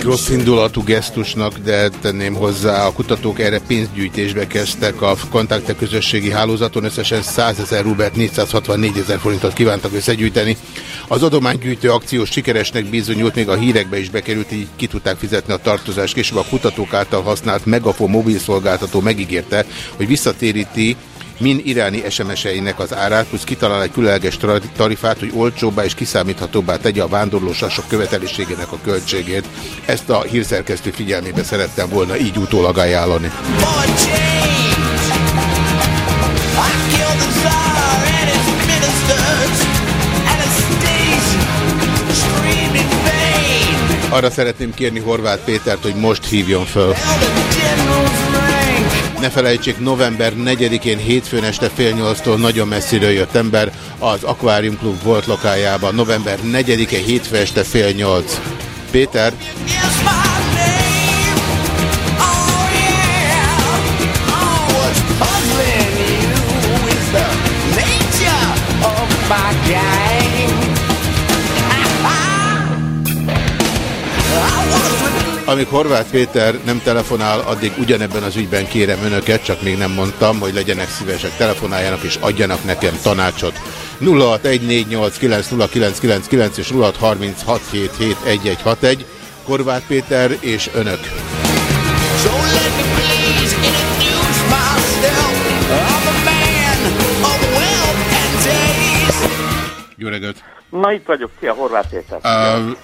Egyik rossz indulatú gesztusnak, de tenném hozzá, a kutatók erre pénzgyűjtésbe kezdtek a kontakte közösségi hálózaton, összesen 100 ezer rubelt, 464 ezer forintot kívántak összegyűjteni. Az adománygyűjtő akció sikeresnek bizonyult, még a hírekbe is bekerült, így ki tudták fizetni a tartozást. Később a kutatók által használt Megafon mobilszolgáltató megígérte, hogy visszatéríti min iráni SMS-einek az árát, plusz kitalál egy különleges tarifát, hogy olcsóbbá és kiszámíthatóbbá tegye a vándorlósasok követeliségének a költségét. Ezt a hírszerkesztő figyelmébe szerettem volna így utólag ajánlani. Arra szeretném kérni Horváth Pétert, hogy most hívjon föl. Ne felejtsék, november 4-én hétfőn este fél nyolctól nagyon messziről jött ember az Aquarium Club volt lokájában. November 4-e hétfő este fél nyolc. Péter? Amíg Horváth Péter nem telefonál, addig ugyanebben az ügyben kérem önöket, csak még nem mondtam, hogy legyenek szívesek, telefonáljanak és adjanak nekem tanácsot. 0614890999 és 0636771161 Horváth Péter és önök. Jó reggelt! Na itt vagyok, ki a Horváth Péter.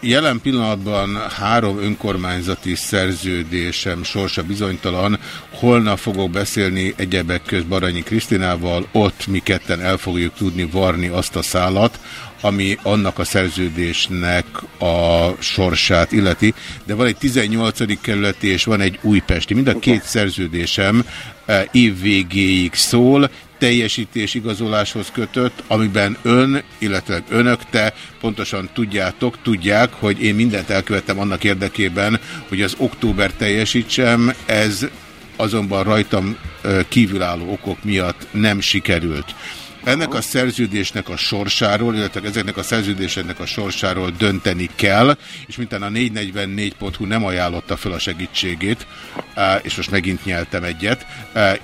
Jelen pillanatban három önkormányzati szerződésem sorsa bizonytalan. Holnap fogok beszélni egyebek köz Baranyi Krisztinával, ott mi ketten el fogjuk tudni varni azt a szálat, ami annak a szerződésnek a sorsát illeti, de van egy 18. kerületi és van egy újpesti. Mind a két szerződésem év végéig szól, teljesítés igazoláshoz kötött, amiben ön, illetve önök te pontosan tudjátok, tudják, hogy én mindent elkövettem annak érdekében, hogy az október teljesítsem, ez azonban rajtam kívülálló okok miatt nem sikerült. Ennek a szerződésnek a sorsáról, illetve ezeknek a szerződéseknek a sorsáról dönteni kell, és mintán a 444.hu nem ajánlotta fel a segítségét, és most megint nyeltem egyet,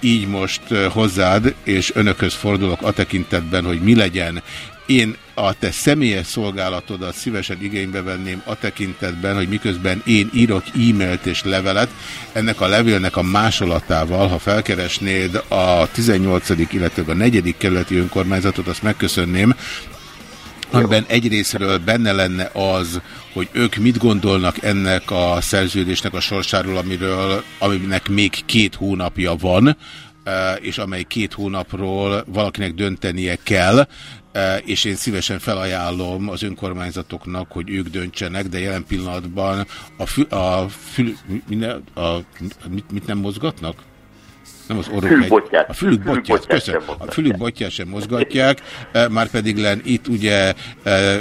így most hozzád és önökhöz fordulok a tekintetben, hogy mi legyen. Én a te személyes szolgálatodat szívesen igénybe venném a tekintetben, hogy miközben én írok e-mailt és levelet, ennek a levélnek a másolatával, ha felkeresnéd a 18. illetve a 4. kerületi önkormányzatot, azt megköszönném, amiben egyrésztről benne lenne az, hogy ők mit gondolnak ennek a szerződésnek a sorsáról, amiről, aminek még két hónapja van, és amely két hónapról valakinek döntenie kell, és én szívesen felajánlom az önkormányzatoknak, hogy ők döntsenek, de jelen pillanatban a, fü, a, fül, minden, a mit, mit nem mozgatnak? Nem az orrok fülbotját. A fülük botját, köszönöm. A fülük botját sem mozgatják, e, már pedig len itt ugye e,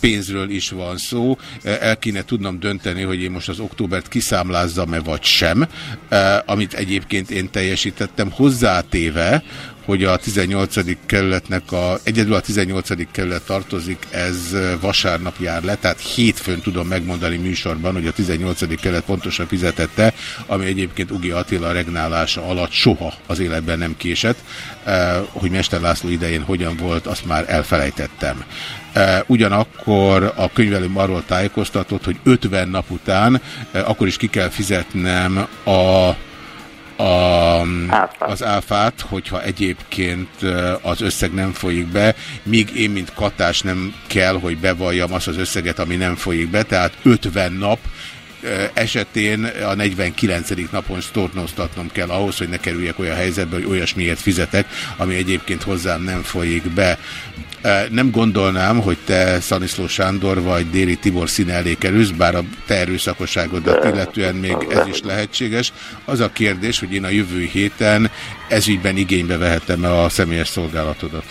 pénzről is van szó. El kéne tudnom dönteni, hogy én most az októbert kiszámlázzam-e vagy sem, amit egyébként én teljesítettem hozzátéve, hogy a 18. kerületnek a, egyedül a 18. kerület tartozik, ez vasárnap jár le, tehát hétfőn tudom megmondani műsorban, hogy a 18. kerület pontosan fizetette, ami egyébként Ugi Attila regnálása alatt soha az életben nem késett, hogy Mester László idején hogyan volt, azt már elfelejtettem. Ugyanakkor a könyvelőm arról tájékoztatott, hogy 50 nap után akkor is ki kell fizetnem a a, az áfát, hogyha egyébként az összeg nem folyik be, míg én, mint katás nem kell, hogy bevalljam azt az összeget, ami nem folyik be, tehát 50 nap esetén a 49. napon stornoztatnom kell ahhoz, hogy ne kerüljek olyan helyzetbe, hogy olyasmiért fizetek, ami egyébként hozzám nem folyik be. E, Nem gondolnám, hogy te Szaniszló Sándor vagy Déri Tibor színe elé kerülsz, bár a te erőszakosságodat illetően még ez is lehetséges. Az a kérdés, hogy én a jövő héten ezügyben igénybe vehetem-e a személyes szolgálatodat.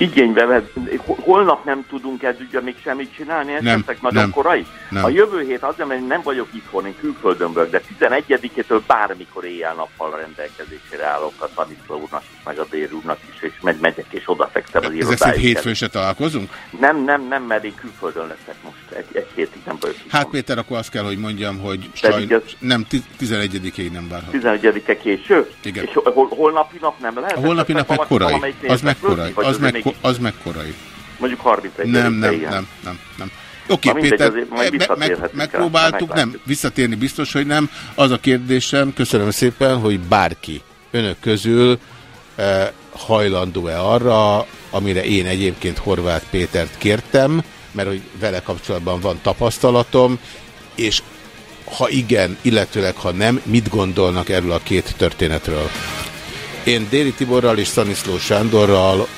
Igénybe vett. Holnap nem tudunk ez ügyben még semmit csinálni, ez Nem, leszek nagyon nem, korai. nem. A jövő hét azért, mert nem vagyok itthon, én külföldön vagyok, de 11-től bármikor éjjel-nappal rendelkezésére állok a Taniszla úrnak is, meg a Dér úrnak is, és megy, megyek és odafektem az Ezek szerint irodáig. hétfőn se találkozunk? Nem, nem, nem, mert én külföldön leszek most. Egy, egy hétig nem vagyok itt. Hát Péter, akkor azt kell, hogy mondjam, hogy sajnos nem, 11-ig nem várhat. 11-e késő? Igen. És hol, holnapi nap nem lehet? A holnapi nap meg Valaki korai. valamelyik Az meg néznek korai. vagy Az azért meg, még- ko- az meg korai. Mondjuk 31 Nem, nem, ilyen. nem, nem, nem. Oké, mindegy, Péter, meg, megpróbáltuk, nem, visszatérni biztos, hogy nem. Az a kérdésem, köszönöm szépen, hogy bárki önök közül eh, hajlandó-e arra, amire én egyébként Horváth Pétert kértem, mert hogy vele kapcsolatban van tapasztalatom, és ha igen, illetőleg ha nem, mit gondolnak erről a két történetről? Én Déri Tiborral és Szaniszló Sándorral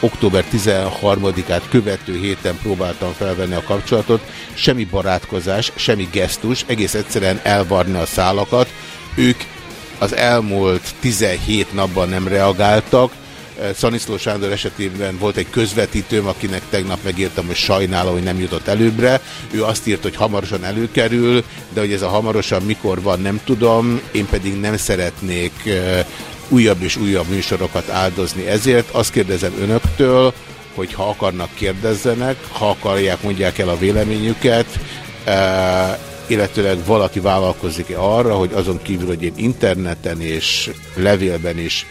október 13-át követő héten próbáltam felvenni a kapcsolatot. Semmi barátkozás, semmi gesztus, egész egyszerűen elvarni a szálakat. Ők az elmúlt 17 napban nem reagáltak. Szaniszló Sándor esetében volt egy közvetítőm, akinek tegnap megírtam, hogy sajnálom, hogy nem jutott előbbre. Ő azt írt, hogy hamarosan előkerül, de hogy ez a hamarosan mikor van, nem tudom. Én pedig nem szeretnék újabb és újabb műsorokat áldozni. Ezért azt kérdezem önöktől, hogy ha akarnak, kérdezzenek, ha akarják, mondják el a véleményüket, e, illetőleg valaki vállalkozik-e arra, hogy azon kívül, hogy én interneten és levélben is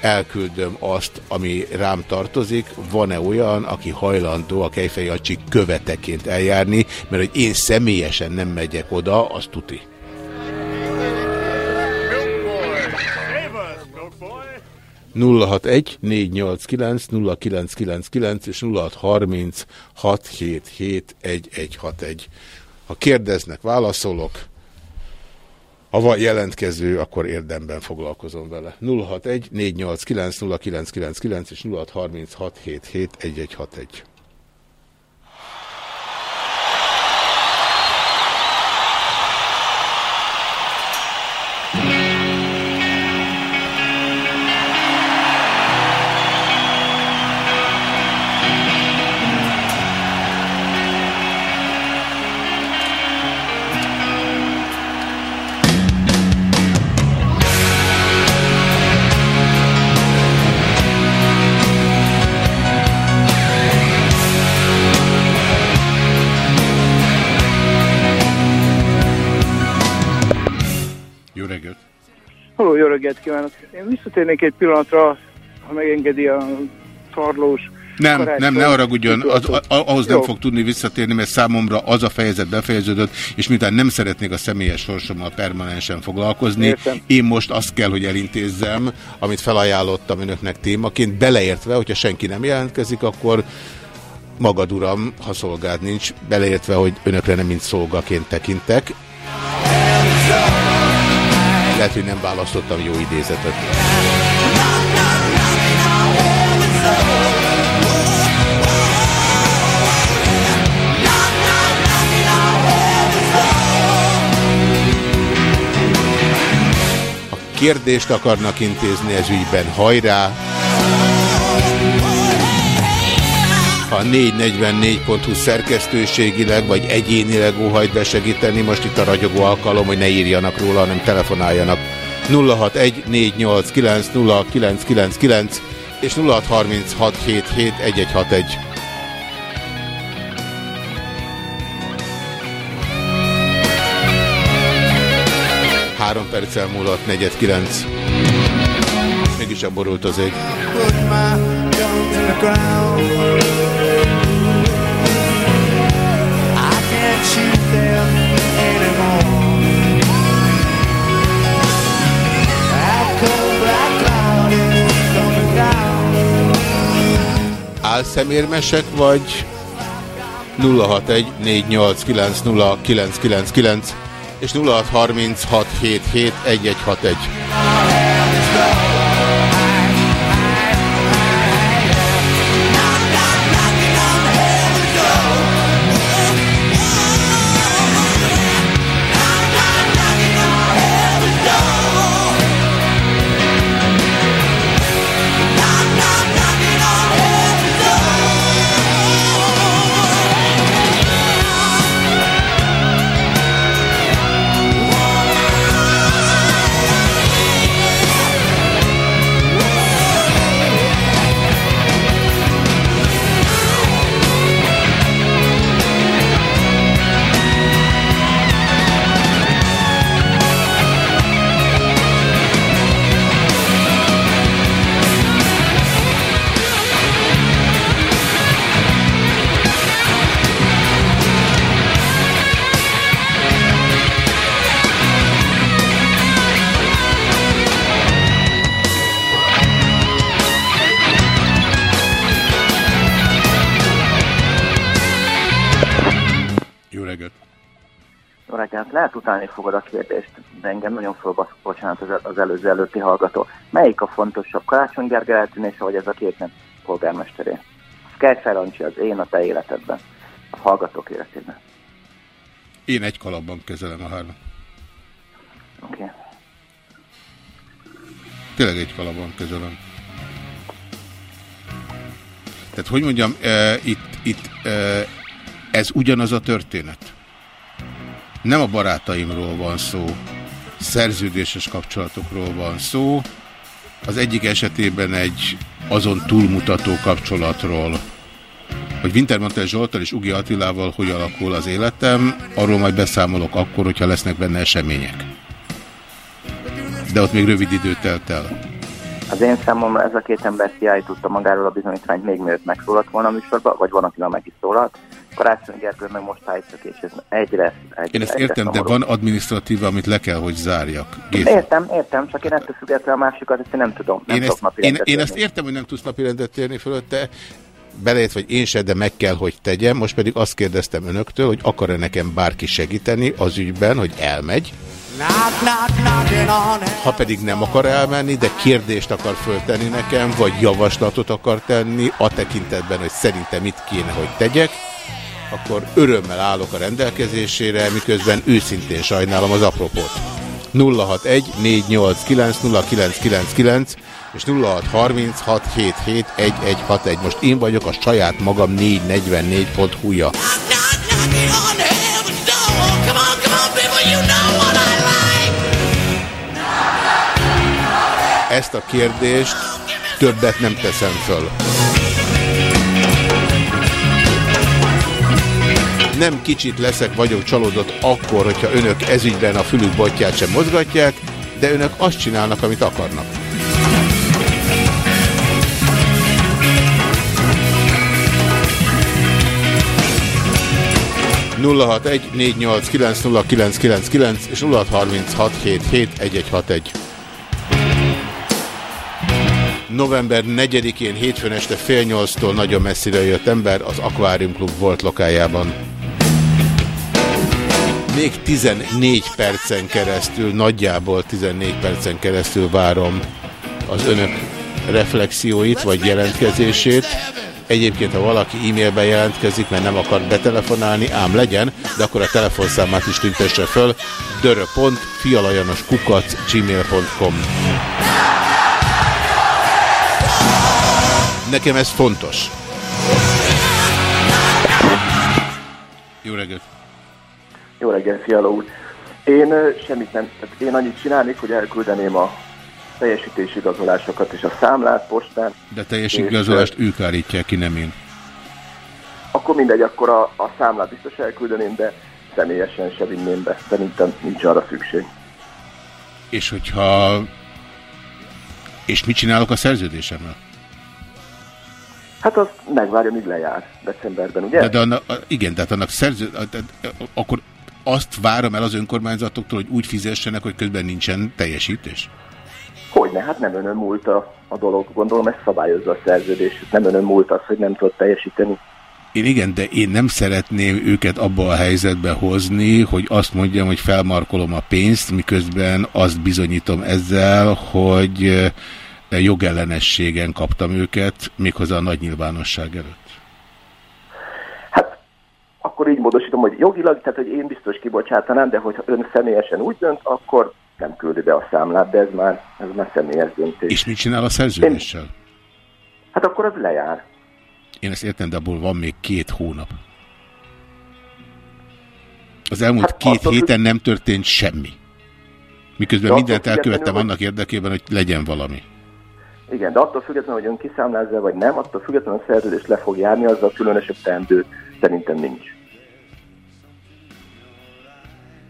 elküldöm azt, ami rám tartozik, van-e olyan, aki hajlandó a Kejfej Jancsi követeként eljárni, mert hogy én személyesen nem megyek oda, azt tuti. 061 489 0999 és 0630 677 1161. Ha kérdeznek, válaszolok. Ha van jelentkező, akkor érdemben foglalkozom vele. 061 489 0999 és 0630 677 1161. reggelt kívánok! Én visszatérnék egy pillanatra, ha megengedi a szarlós Nem, karácsony- nem, ne haragudjon, az, a- ahhoz nem Jó. fog tudni visszatérni, mert számomra az a fejezet befejeződött, és miután nem szeretnék a személyes sorsommal permanensen foglalkozni, Értem. én most azt kell, hogy elintézzem, amit felajánlottam önöknek témaként, beleértve, hogyha senki nem jelentkezik, akkor magad uram, ha szolgád nincs, beleértve, hogy önökre nem mint szolgaként tekintek. Lehet, hogy nem választottam jó idézetet. Kérdést akarnak intézni ez ügyben, hajrá! Ha a 444.hu szerkesztőségileg vagy egyénileg óhajt besegíteni, most itt a ragyogó alkalom, hogy ne írjanak róla, hanem telefonáljanak. 061 489 0999 és 0636771161. Három perccel múlott, negyed kilenc. Mégis borult az ég. Álszemérmesek, vagy 061 489 és 0636771161. tehát lehet utálni fogod a kérdést, de engem nagyon fölbasz, bocsánat, az, az előző előtti hallgató. Melyik a fontosabb, Karácsony Gergely eltűnése, vagy ez a két nem polgármesteré? Szkely Ferancsi az én a te életedben, a hallgatók életében. Én egy kalapban kezelem a hármat. Oké. Okay. Tényleg egy kalapban kezelem. Tehát, hogy mondjam, e, itt, itt e, ez ugyanaz a történet. Nem a barátaimról van szó, szerződéses kapcsolatokról van szó, az egyik esetében egy azon túlmutató kapcsolatról, hogy Wintermantel Zsoltal és Ugi Attilával hogy alakul az életem, arról majd beszámolok akkor, hogyha lesznek benne események. De ott még rövid idő telt el. Az én számomra ez a két ember kiállította magáról a bizonyítványt még mielőtt megszólalt volna a műsorba, vagy van, akivel meg is szólalt. Karácsony Gergő meg most állítok, és ez egyre, egyre Én ezt egyre értem, de szomorú. van adminisztratíva, amit le kell, hogy zárjak. Géza. Értem, értem, csak én ettől függetlenül a másikat, ezt én nem tudom. Nem Én ezt, én, én ezt értem, hogy nem tudsz napirendet térni fölötte, belejött, vagy én se, de meg kell, hogy tegyem. Most pedig azt kérdeztem önöktől, hogy akar-e nekem bárki segíteni az ügyben, hogy elmegy. Ha pedig nem akar elmenni, de kérdést akar föltenni nekem, vagy javaslatot akar tenni, a tekintetben, hogy szerintem mit kéne, hogy tegyek, akkor örömmel állok a rendelkezésére, miközben őszintén sajnálom az apropót. 061 489 0999 és 0636771161. Most én vagyok a saját magam 444.hu-ja. Ezt a kérdést többet nem teszem föl. Nem kicsit leszek, vagyok csalódott akkor, hogyha önök ezügyben a fülük botját sem mozgatják, de önök azt csinálnak, amit akarnak. és 0636771161. November 4-én hétfőn este fél nyolctól nagyon messzire jött ember az Aquarium Club volt lokájában. Még 14 percen keresztül, nagyjából 14 percen keresztül várom az önök reflexióit vagy jelentkezését. Egyébként, ha valaki e-mailben jelentkezik, mert nem akar betelefonálni, ám legyen, de akkor a telefonszámát is tüntesse föl dörö.fialajanoskukac gmail.com Nekem ez fontos. Jó reggelt! Jó reggelt, Fiala úr. Én semmit nem, tehát én annyit csinálnék, hogy elküldeném a teljesítési igazolásokat és a számlát postán. De teljesítgazolást ők állítják ki, nem én. Akkor mindegy, akkor a, a számlát biztos elküldeném, de személyesen se vinném be. Szerintem nincs arra szükség. És hogyha... És mit csinálok a szerződésemmel? Hát azt megvárja, míg lejár decemberben, ugye? De, de annak, igen, tehát annak szerző... tehát Akkor azt várom el az önkormányzatoktól, hogy úgy fizessenek, hogy közben nincsen teljesítés? Hogyne, hát nem önön múlt a, a dolog. Gondolom ezt szabályozza a szerződés. Nem önön múlt az, hogy nem tudott teljesíteni. Én igen, de én nem szeretném őket abba a helyzetbe hozni, hogy azt mondjam, hogy felmarkolom a pénzt, miközben azt bizonyítom ezzel, hogy eh, jogellenességen kaptam őket, méghozzá a nagy nyilvánosság előtt. Akkor így módosítom, hogy jogilag, tehát hogy én biztos kibocsátanám, de hogyha ön személyesen úgy dönt, akkor nem küldi be a számlát, de ez már, ez már személyes döntés. És mit csinál a szerződéssel? Hát akkor az lejár. Én ezt értem, de abból van még két hónap. Az elmúlt hát két héten nem történt semmi. Miközben De mindent elkövettem annak érdekében, hogy legyen valami. Igen, de attól függetlenül, hogy ön kiszámlázza, vagy nem, attól függetlenül a szerződés le fog járni, azzal különösebb teendő szerintem nincs.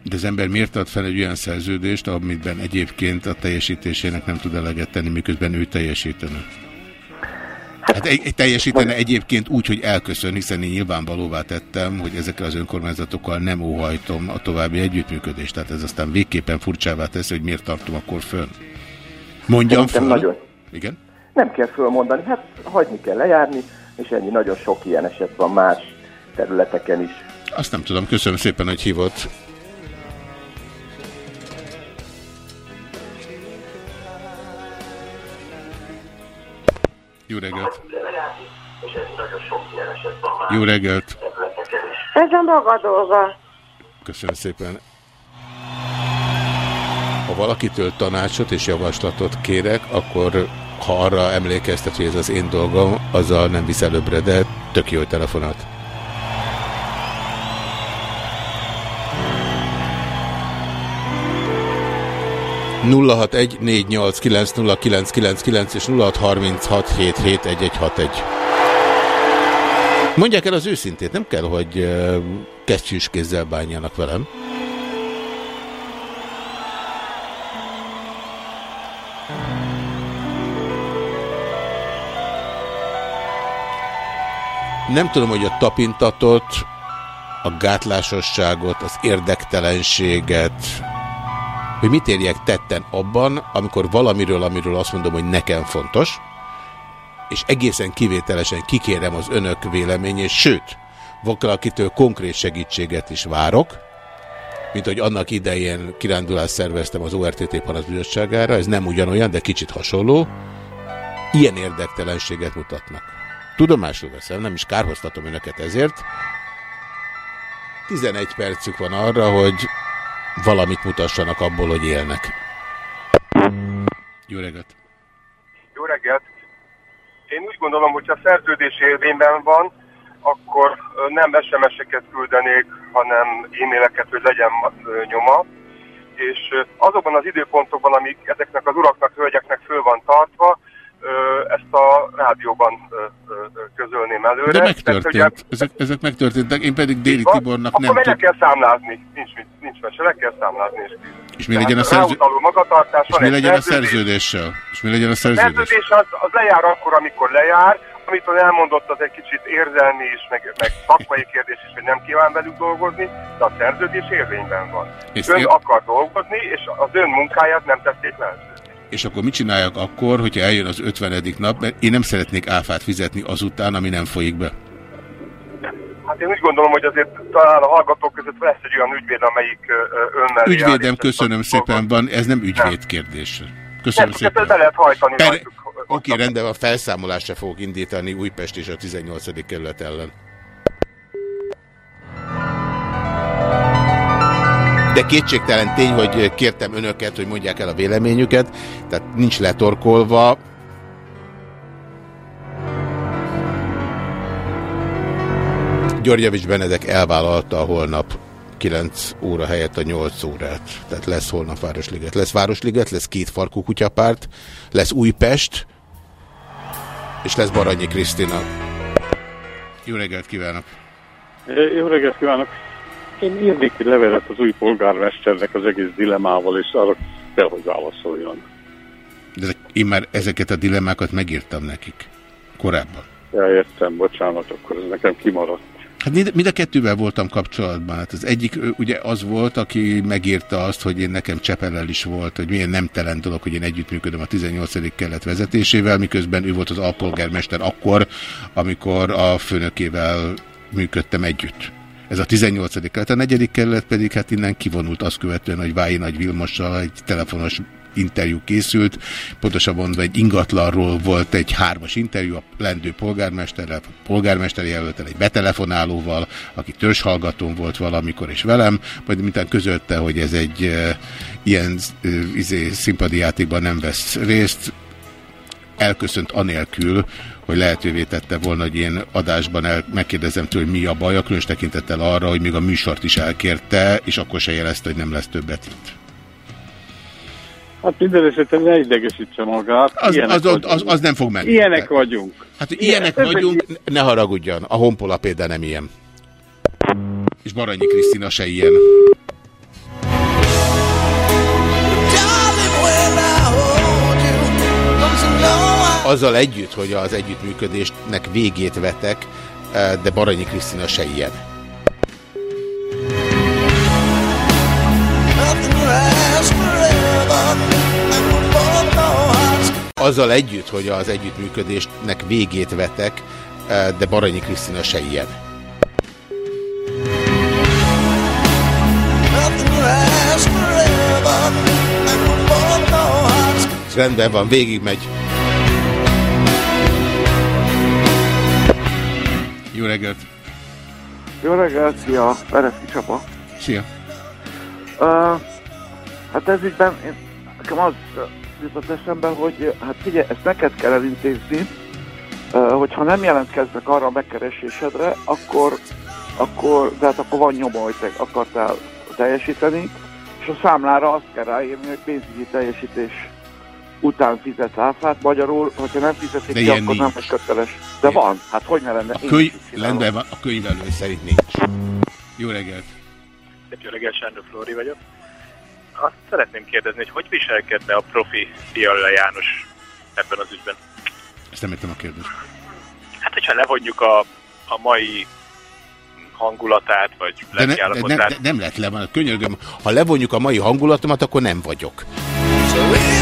De az ember miért ad fel egy olyan szerződést, amiben egyébként a teljesítésének nem tud eleget tenni, miközben ő teljesítene? Hát egy, egy teljesítene egyébként úgy, hogy elköszön, hiszen én nyilvánvalóvá tettem, hogy ezekkel az önkormányzatokkal nem óhajtom a további együttműködést. Tehát ez aztán végképpen furcsává teszi, hogy miért tartom akkor fönn. Mondjam Szerintem föl. Nagyon. Igen? Nem kell fölmondani, hát hagyni kell lejárni, és ennyi nagyon sok ilyen eset van más területeken is. Azt nem tudom, köszönöm szépen, hogy hívott. Jó reggelt! Jó reggelt! Ez a maga dolga. Köszönöm szépen. Ha valakitől tanácsot és javaslatot kérek, akkor ha arra emlékeztet, hogy ez az én dolgom, azzal nem visz előbbre, de tök jó telefonat. nulla hat egy négy nyolc kilenc nulla kilenc kilenc kilenc és nulla harminc hat hét hét egy egy hat egy. Mondják el az őszintét, nem kell, hogy kesztyűs kézzel bánjanak velem. Nem tudom, hogy a tapintatot, a gátlásosságot, az érdektelenséget, hogy mit érjek tetten abban, amikor valamiről, amiről azt mondom, hogy nekem fontos, és egészen kivételesen kikérem az önök véleményét, sőt, akitől konkrét segítséget is várok, mint hogy annak idején kirándulást szerveztem az ORTT panaszbizottságára, ez nem ugyanolyan, de kicsit hasonló, ilyen érdektelenséget mutatnak. Tudomásul veszem, nem is kárhoztatom önöket ezért. 11 percük van arra, hogy valamit mutassanak abból, hogy élnek. Jó reggelt! Jó reggelt! Én úgy gondolom, hogy ha szerződés érvényben van, akkor nem SMS-eket küldenék, hanem e-maileket, hogy legyen nyoma. És azokban az időpontokban, amik ezeknek az uraknak, hölgyeknek föl van tartva, ezt a rádióban közölném előre. De megtörtént. Tehát, ezek, ezek megtörténtek, én pedig Déli van, Tibornak nem Akkor meg kell számlázni. Nincs, nincs mese, le kell számlázni. És, és mi legyen a, szerző... és mi legyen a szerződéssel? És mi legyen a szerződés? A szerződés az, az lejár akkor, amikor lejár, amit ön elmondott, az egy kicsit érzelmi is, meg, meg szakmai kérdés is, hogy nem kíván velük dolgozni, de a szerződés érvényben van. És ön ér... akar dolgozni, és az ön munkáját nem tették lehetővé és akkor mit csináljak akkor, hogyha eljön az 50. nap, mert én nem szeretnék áfát fizetni azután, ami nem folyik be. Hát én úgy gondolom, hogy azért talán a hallgatók között lesz egy olyan ügyvéd, amelyik önnel Ügyvédem, köszönöm szépen, van, ez nem ügyvéd kérdés. Köszönöm nem, szépen. Be lehet hajtani. Per... Oké, rendben van, felszámolásra fogok indítani Újpest és a 18. kerület ellen. De kétségtelen tény, hogy kértem önöket, hogy mondják el a véleményüket, tehát nincs letorkolva. Györgyevics Benedek elvállalta a holnap 9 óra helyett a 8 órát. Tehát lesz holnap Városliget. Lesz Városliget, lesz két farkú kutyapárt, lesz Újpest, és lesz Baranyi Krisztina. Jó reggelt kívánok! Jó reggelt kívánok! Én írnék egy levelet az új polgármesternek az egész dilemával, és arra kell, hogy válaszoljon. De én már ezeket a dilemmákat megírtam nekik korábban. Ja, értem, bocsánat, akkor ez nekem kimaradt. Hát mind a kettővel voltam kapcsolatban. Hát az egyik ugye az volt, aki megírta azt, hogy én nekem Csepellel is volt, hogy milyen nemtelen dolog, hogy én együttműködöm a 18. kelet vezetésével, miközben ő volt az alpolgármester akkor, amikor a főnökével működtem együtt. Ez a 18. kelet. A negyedik kerület pedig hát innen kivonult azt követően, hogy Vályi Nagy Vilmossal egy telefonos interjú készült, pontosabban mondva egy ingatlanról volt egy hármas interjú a lendő polgármesterrel, polgármesteri jelöltel, egy betelefonálóval, aki törzshallgatón volt valamikor és velem, majd mintán közölte, hogy ez egy e, ilyen e, izé, játékban nem vesz részt, elköszönt anélkül, hogy lehetővé tette volna, hogy én adásban el, megkérdezem tőle, hogy mi a baj, a különös tekintettel arra, hogy még a műsort is elkérte, és akkor se jelezte, hogy nem lesz többet itt. Hát minden esetben ne idegesítse magát. Az, az, az, az, az nem fog menni. Ilyenek vagyunk. Hát, hogy ilyenek Ilyen, vagyunk, ne haragudjon. A honpola például nem ilyen. És Baranyi Krisztina se ilyen. Azzal együtt, hogy az együttműködésnek végét vetek, eh, de Baranyi Krisztina se ilyen. Azzal együtt, hogy az együttműködésnek végét vetek, eh, de Baranyi Krisztina se ilyen. Rendben van, végigmegy. Jó reggelt! Jó reggelt, szia, Bereszki Csaba. Szia! Uh, hát ez ügyben én, nekem az jutott eszembe, hogy hát figyelj, ezt neked kell elintézni, uh, hogyha nem jelentkeznek arra a megkeresésedre, akkor, akkor, tehát akkor van nyoma, hogy te akartál teljesíteni, és a számlára azt kell ráírni, hogy pénzügyi teljesítés után fizet áfát, magyarul, hogyha nem fizetik De ki, ilyen akkor nem nincs. vagy köteles. De van, hát hogy ne lenne? A, könyv, lenne, a könyvelő szerint nincs. Jó reggelt! Jó reggelt, Sándor Flóri vagyok. Azt szeretném kérdezni, hogy hogy viselkedne a profi Fiala János ebben az ügyben? Ezt nem értem a kérdést. Hát, hogyha levonjuk a, a mai hangulatát, vagy De, ne, de, nem, lelkiállapotát, de nem lehet le, könyörgöm. Ha levonjuk a mai hangulatomat, akkor nem vagyok. Jó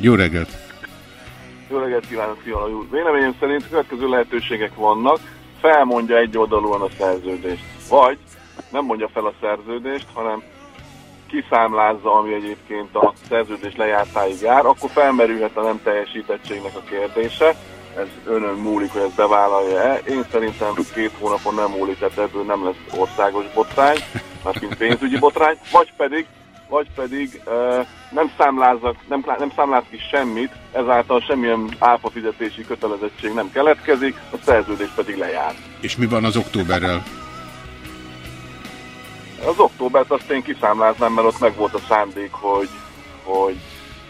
Jó reggelt! Jó reggelt kívánok, Fiala úr! Véleményem szerint következő lehetőségek vannak. Felmondja egy oldalúan a szerződést. Vagy nem mondja fel a szerződést, hanem kiszámlázza, ami egyébként a szerződés lejártáig jár, akkor felmerülhet a nem teljesítettségnek a kérdése. Ez önön múlik, hogy ezt bevállalja-e. Én szerintem két hónapon nem múlik, tehát ebből nem lesz országos botrány, mármint pénzügyi botrány, vagy pedig vagy pedig uh, nem, számlázzak, nem, nem számláz ki semmit, ezáltal semmilyen áfa fizetési kötelezettség nem keletkezik, a szerződés pedig lejár. És mi van az októberrel? Az októbert azt én kiszámláznám, mert ott meg volt a szándék, hogy, hogy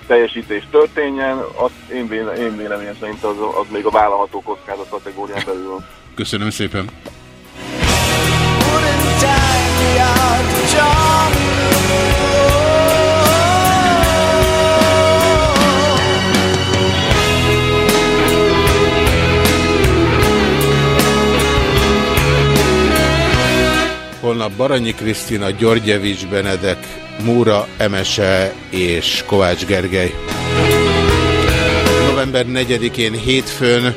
teljesítés történjen, azt én, véle, én véleményem szerint az, az még a vállalható kockázat kategórián belül van. Köszönöm szépen! Holnap Baranyi Krisztina, Györgyevics Benedek, Múra, Emese és Kovács Gergely. November 4-én hétfőn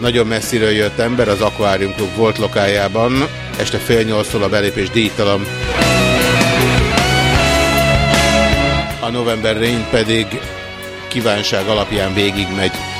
nagyon messziről jött ember az Aquarium Club volt lokájában. Este fél nyolctól a belépés díjtalan. A november Rain pedig kívánság alapján végigmegy.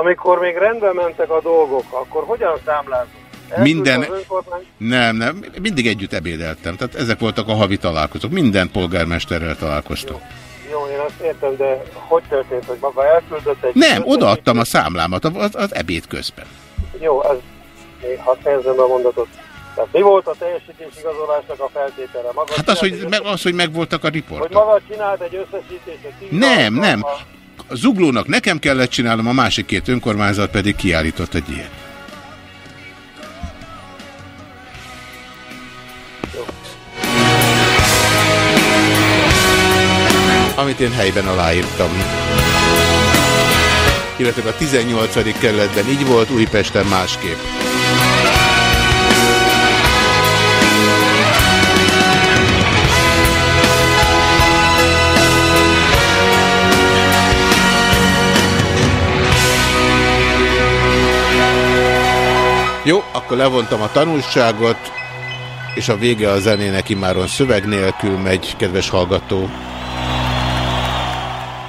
Amikor még rendben mentek a dolgok, akkor hogyan számlázunk? Minden... Az önkormány- Nem, nem, mindig együtt ebédeltem. Tehát ezek voltak a havi találkozók. Minden polgármesterrel találkoztam. Jó, én azt értem, de hogy történt, hogy maga elküldött egy... Nem, odaadtam a számlámat az, az ebéd közben. Jó, még hadd fejezem a mondatot. Tehát mi volt a teljesítés igazolásnak a feltétele? Maga Hát az, hogy, meg, az, hogy megvoltak a Hogy riportok. maga csinált egy összesítést, Nem, nem. alkalommal. A zuglónak nekem kellett csinálnom, a másik két önkormányzat pedig kiállított egy ilyet. Amit én helyben aláírtam. Illetve a 18. kerületben így volt, Újpesten másképp. Akkor levontam a tanulságot, és a vége a zenének imáron szöveg nélkül megy, kedves hallgató.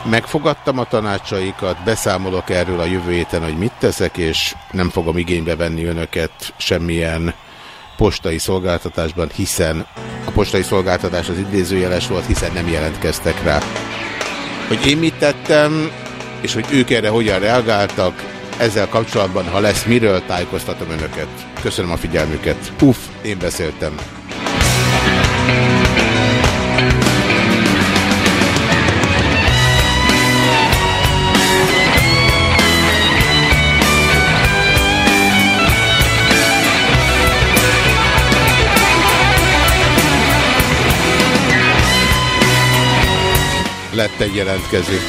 Megfogadtam a tanácsaikat, beszámolok erről a jövő héten, hogy mit teszek, és nem fogom igénybe venni önöket semmilyen postai szolgáltatásban, hiszen a postai szolgáltatás az idézőjeles volt, hiszen nem jelentkeztek rá. Hogy én mit tettem, és hogy ők erre hogyan reagáltak, ezzel kapcsolatban, ha lesz miről, tájékoztatom önöket. Köszönöm a figyelmüket. Uff, én beszéltem. Lett egy jelentkező.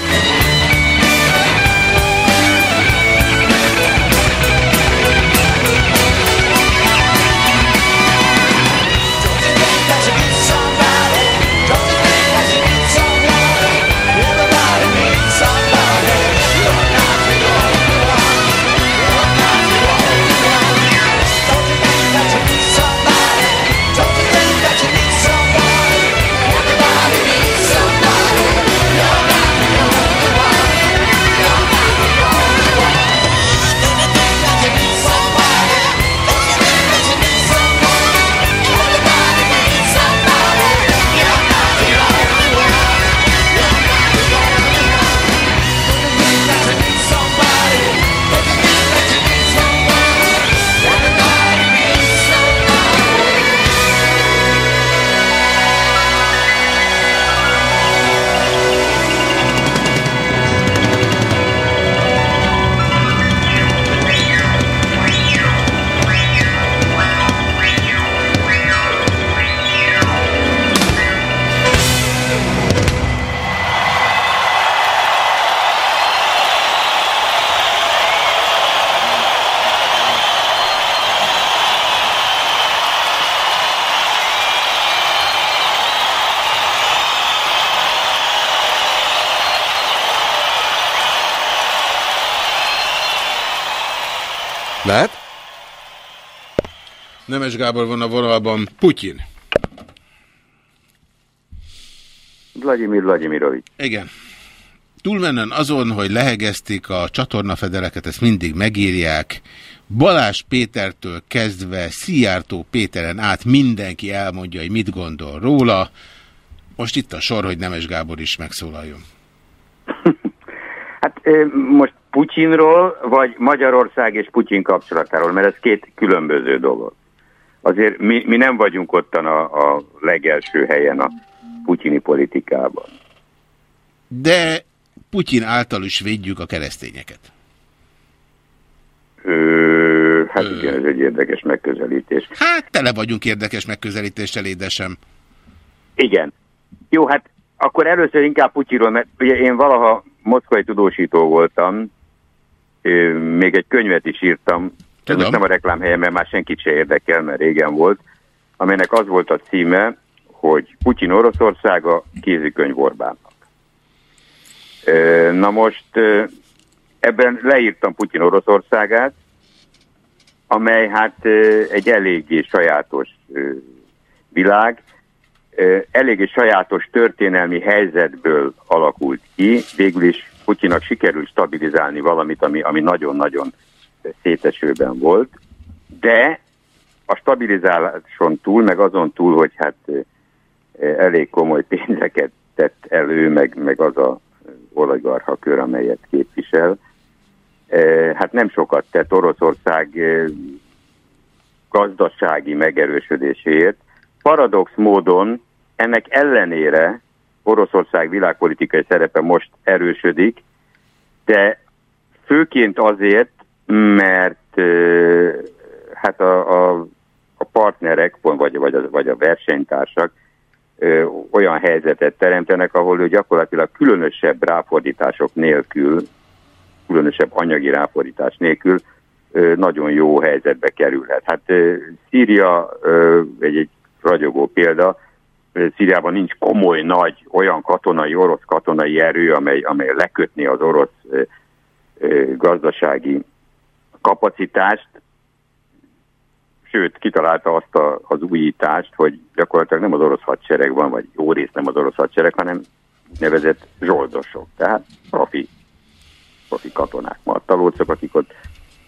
Nemes Gábor van a vonalban. Putyin. Vladimir Vladimirovics. Igen. Túlmennen azon, hogy lehegezték a csatornafedereket, ezt mindig megírják. Balás Pétertől kezdve Szijjártó Péteren át mindenki elmondja, hogy mit gondol róla. Most itt a sor, hogy Nemes Gábor is megszólaljon. Hát most Putyinról, vagy Magyarország és Putyin kapcsolatáról, mert ez két különböző dolog. Azért mi, mi nem vagyunk ottan a, a legelső helyen a putyini politikában. De Putyin által is védjük a keresztényeket. Ö, hát Ö... igen, ez egy érdekes megközelítés. Hát tele vagyunk érdekes megközelítéssel, édesem. Igen. Jó, hát akkor először inkább Putyinról, mert ugye én valaha moszkvai tudósító voltam, még egy könyvet is írtam, ez most nem a reklámhelyen, mert már senkit se érdekel, mert régen volt, amelynek az volt a címe, hogy Putyin Oroszországa kézikönyv Orbánnak. Na most ebben leírtam Putyin Oroszországát, amely hát egy eléggé sajátos világ, eléggé sajátos történelmi helyzetből alakult ki, végül is Putyinak sikerült stabilizálni valamit, ami nagyon-nagyon szétesőben volt, de a stabilizáláson túl, meg azon túl, hogy hát elég komoly pénzeket tett elő, meg, meg az a oligarcha kör, amelyet képvisel, hát nem sokat tett Oroszország gazdasági megerősödéséért. Paradox módon ennek ellenére Oroszország világpolitikai szerepe most erősödik, de főként azért, mert hát a, a, a partnerek, vagy, vagy, a, vagy a versenytársak olyan helyzetet teremtenek, ahol ő gyakorlatilag különösebb ráfordítások nélkül, különösebb anyagi ráfordítás nélkül nagyon jó helyzetbe kerülhet. Hát Szíria egy, egy ragyogó példa, Szíriában nincs komoly, nagy, olyan katonai, orosz katonai erő, amely, amely lekötni az orosz gazdasági kapacitást. sőt, kitalálta azt a, az újítást, hogy gyakorlatilag nem az orosz hadsereg van, vagy jó rész nem az orosz hadsereg, hanem nevezett zsoldosok, tehát profi, profi katonák, martalócok, akik ott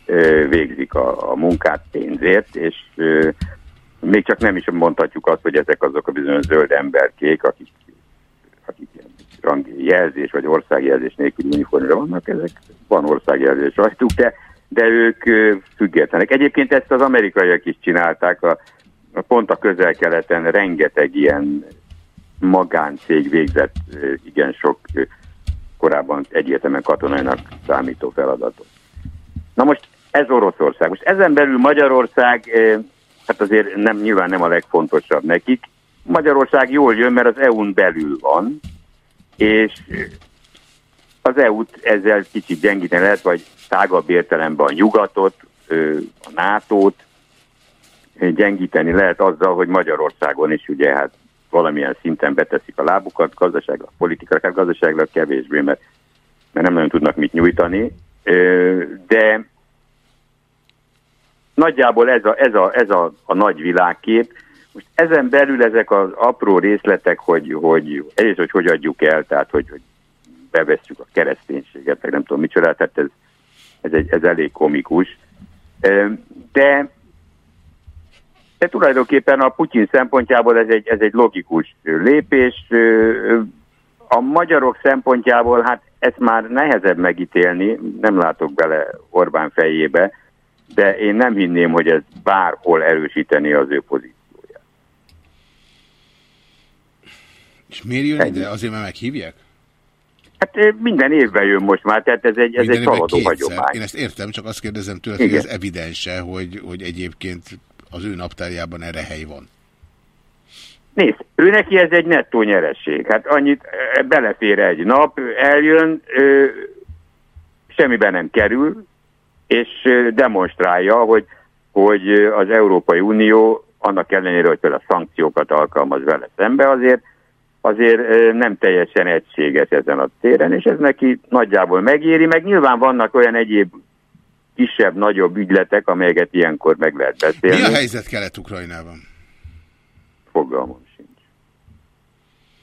ö, végzik a, a munkát pénzért, és ö, még csak nem is mondhatjuk azt, hogy ezek azok a bizonyos zöld emberkék, akik, akik ilyen rangi jelzés vagy országjelzés nélkül uniformra vannak, ezek van országjelzés rajtuk, de, de ők függetlenek. Egyébként ezt az amerikaiak is csinálták, a, a pont a közel-keleten rengeteg ilyen magáncég végzett igen sok korábban egyértelműen katonainak számító feladatot. Na most ez Oroszország. Most ezen belül Magyarország, hát azért nem, nyilván nem a legfontosabb nekik. Magyarország jól jön, mert az EU-n belül van, és az EU-t ezzel kicsit gyengíteni lehet, vagy tágabb értelemben a nyugatot, a NATO-t gyengíteni lehet azzal, hogy Magyarországon is ugye hát valamilyen szinten beteszik a lábukat, gazdaságra, politikára, gazdaságra kevésbé, mert, mert nem nagyon tudnak mit nyújtani, de nagyjából ez a, ez a, ez a, a nagy világkép. Most ezen belül ezek az apró részletek, hogy, hogy egyrészt, hogy hogy adjuk el, tehát hogy, hogy bevesszük a kereszténységet, meg nem tudom micsoda, tehát ez, ez, egy, ez elég komikus. De, de tulajdonképpen a Putyin szempontjából ez egy, ez egy logikus lépés. A magyarok szempontjából hát ezt már nehezebb megítélni, nem látok bele Orbán fejébe, de én nem hinném, hogy ez bárhol erősíteni az ő pozícióját. És miért jön ide? Azért, mert meghívják? Hát minden évben jön most már, tehát ez egy, ez Minden egy kétszer. hagyomány. Én ezt értem, csak azt kérdezem tőled, Igen. hogy ez evidense, hogy, hogy egyébként az ő naptárjában erre hely van. Nézd, ő neki ez egy nettó nyeresség. Hát annyit belefér egy nap, eljön, ö, semmiben nem kerül, és demonstrálja, hogy, hogy az Európai Unió annak ellenére, hogy például a szankciókat alkalmaz vele szembe, azért, azért nem teljesen egységes ezen a téren, és ez neki nagyjából megéri, meg nyilván vannak olyan egyéb kisebb, nagyobb ügyletek, amelyeket ilyenkor meg lehet beszélni. Mi a helyzet Kelet-Ukrajnában? Fogalmam sincs.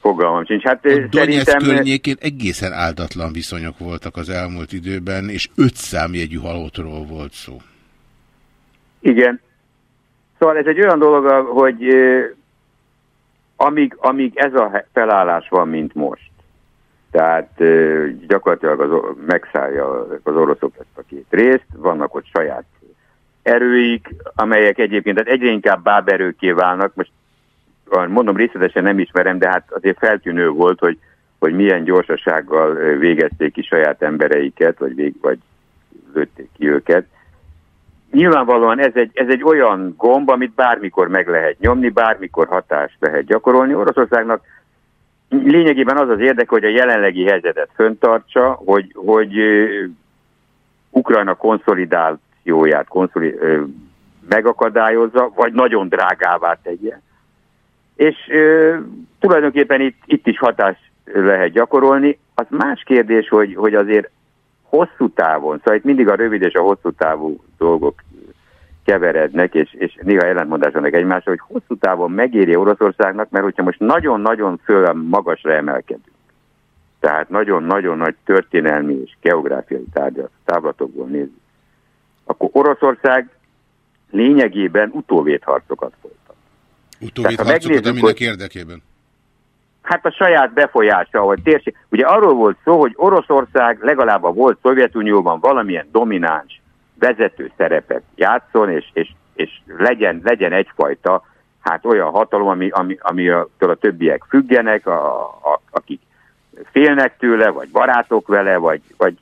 Fogalmam sincs. Hát A Donetsz környékén egészen áldatlan viszonyok voltak az elmúlt időben, és öt számjegyű halottról volt szó. Igen. Szóval ez egy olyan dolog, hogy amíg, amíg ez a felállás van, mint most, tehát gyakorlatilag az, megszállja az oroszok ezt a két részt, vannak ott saját erőik, amelyek egyébként tehát egyre inkább báberőké válnak, most mondom részletesen nem ismerem, de hát azért feltűnő volt, hogy, hogy milyen gyorsasággal végezték ki saját embereiket, vagy, vég, vagy lőtték ki őket. Nyilvánvalóan ez egy, ez egy olyan gomb, amit bármikor meg lehet nyomni, bármikor hatást lehet gyakorolni. Oroszországnak lényegében az az érdeke, hogy a jelenlegi helyzetet föntartsa, hogy, hogy Ukrajna konszolidációját konszoli, megakadályozza, vagy nagyon drágává tegye. És ö, tulajdonképpen itt, itt is hatást lehet gyakorolni. Az más kérdés, hogy, hogy azért hosszú távon, szóval itt mindig a rövid és a hosszú távú dolgok keverednek, és, és néha ellentmondás vannak egymásra, hogy hosszú távon megéri Oroszországnak, mert hogyha most nagyon-nagyon föl magasra emelkedünk, tehát nagyon-nagyon nagy történelmi és geográfiai tárgyat, távlatokból nézzük, akkor Oroszország lényegében utóvédharcokat folytat. Utóbbi Tehát, ha megnézzük, aminek hogy- érdekében. Hát a saját befolyása, hogy térség. Ugye arról volt szó, hogy Oroszország legalább a volt Szovjetunióban valamilyen domináns vezető szerepet játszon, és, és, és legyen, legyen egyfajta hát olyan hatalom, ami, ami, ami a, a többiek függenek, a, a, akik félnek tőle, vagy barátok vele, vagy, vagy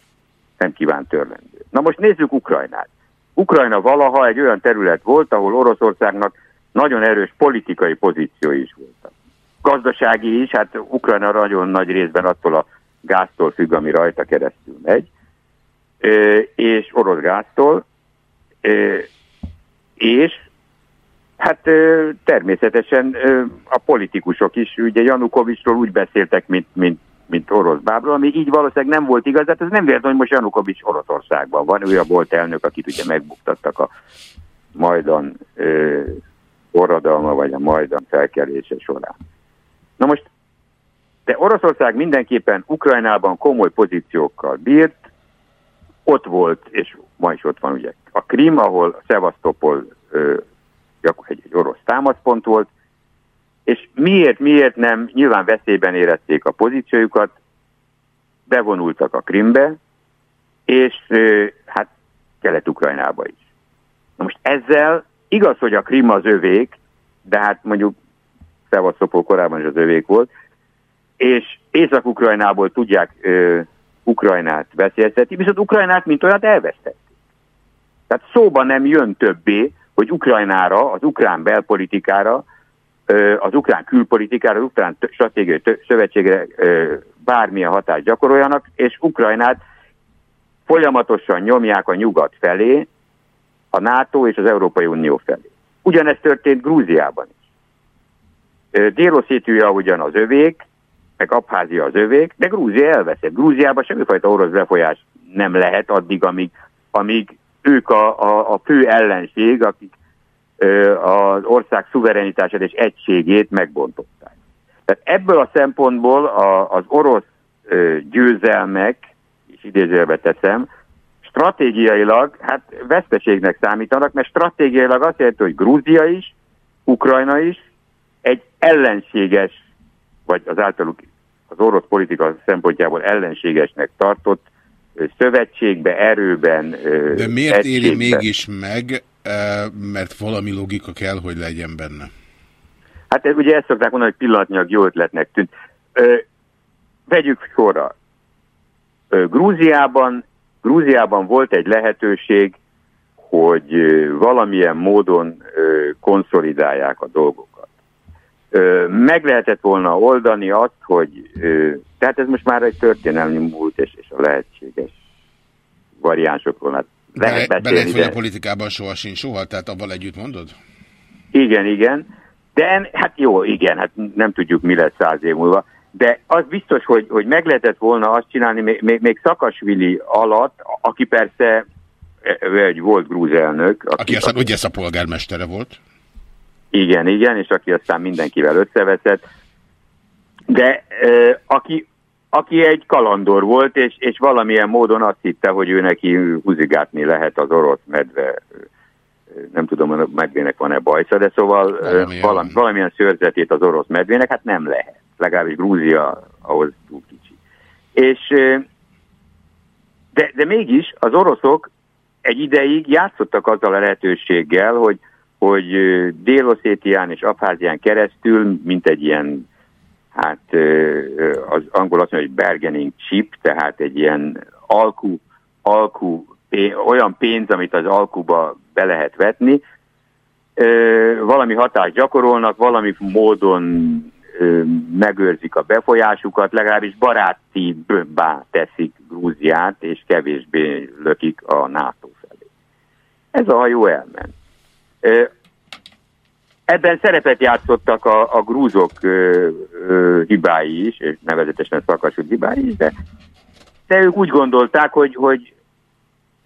nem kíván törlendő. Na most nézzük Ukrajnát. Ukrajna valaha egy olyan terület volt, ahol Oroszországnak nagyon erős politikai pozíciói is voltak. Gazdasági is, hát Ukrajna nagyon nagy részben attól a gáztól függ, ami rajta keresztül megy, és orosz gáztól, és hát természetesen a politikusok is, ugye Janukovicsról úgy beszéltek, mint, mint, mint orosz bábról, ami így valószínűleg nem volt igaz, hát ez nem véletlen, hogy most Janukovics Oroszországban van, ő a volt elnök, akit ugye megbuktattak a Majdan forradalma, vagy a Majdan felkelése során. Na most, de Oroszország mindenképpen Ukrajnában komoly pozíciókkal bírt, ott volt, és ma is ott van ugye a Krim, ahol Szevasztopol egy, egy orosz támaszpont volt, és miért, miért nem, nyilván veszélyben érezték a pozíciójukat, bevonultak a Krimbe, és hát Kelet-Ukrajnába is. Na most ezzel igaz, hogy a Krim az övék, de hát mondjuk Szevasztopol korábban is az övék volt, és Észak-Ukrajnából tudják ö, Ukrajnát veszélyeztetni, viszont Ukrajnát mint olyat elvesztették. Tehát szóba nem jön többé, hogy Ukrajnára, az ukrán belpolitikára, az ukrán külpolitikára, az ukrán stratégiai szövetségre bármilyen hatást gyakoroljanak, és Ukrajnát folyamatosan nyomják a nyugat felé, a NATO és az Európai Unió felé. Ugyanezt történt Grúziában is. Délosszétűja ugyan az övék, meg Abházia az övék, de Grúzia elveszett. Grúziában semmifajta orosz befolyás nem lehet addig, amíg, amíg ők a, a, a fő ellenség, akik ö, az ország szuverenitását és egységét megbontották. Tehát ebből a szempontból a, az orosz ö, győzelmek, és idézőjelbe teszem, stratégiailag hát veszteségnek számítanak, mert stratégiailag azt jelenti, hogy Grúzia is, Ukrajna is egy ellenséges, vagy az általuk az orosz politika szempontjából ellenségesnek tartott szövetségbe, erőben. De miért egységben. éri mégis meg, mert valami logika kell, hogy legyen benne? Hát ez, ugye ezt szokták mondani, hogy pillanatnyilag jó ötletnek tűnt. Vegyük sorra. Grúziában, Grúziában volt egy lehetőség, hogy valamilyen módon konszolidálják a dolgokat. Meg lehetett volna oldani azt, hogy tehát ez most már egy történelmi múlt és, és a lehetséges variánsokról. Hát lehet Be, beszélni, de... a politikában soha sincs soha, tehát abban együtt mondod? Igen, igen. De hát jó, igen, hát nem tudjuk, mi lesz száz év múlva. De az biztos, hogy, hogy meg lehetett volna azt csinálni, még, még, még Szakasvili alatt, aki persze egy volt grúz elnök. Aki, aki aztán ugye a polgármestere volt? Igen, igen, és aki aztán mindenkivel összeveszett. De uh, aki, aki egy kalandor volt, és, és valamilyen módon azt hitte, hogy ő neki húzigátni lehet az orosz medve nem tudom, hogy medvének van-e bajsza, de szóval valamilyen. Valami, valamilyen szőrzetét az orosz medvének, hát nem lehet. Legalábbis Grúzia ahhoz túl kicsi. És de, de mégis az oroszok egy ideig játszottak azzal a lehetőséggel, hogy, hogy Déloszétián és Abházián keresztül, mint egy ilyen hát az angol azt mondja, hogy bargaining chip, tehát egy ilyen alkú, alkú olyan pénz, amit az alkuba be lehet vetni, valami hatást gyakorolnak, valami módon megőrzik a befolyásukat, legalábbis barátibbá teszik Grúziát, és kevésbé lökik a NATO felé. Ez a hajó elment. Ebben szerepet játszottak a, a grúzok ö, ö, hibái is, és nevezetesen szakasú hibái is, de, de ők úgy gondolták, hogy, hogy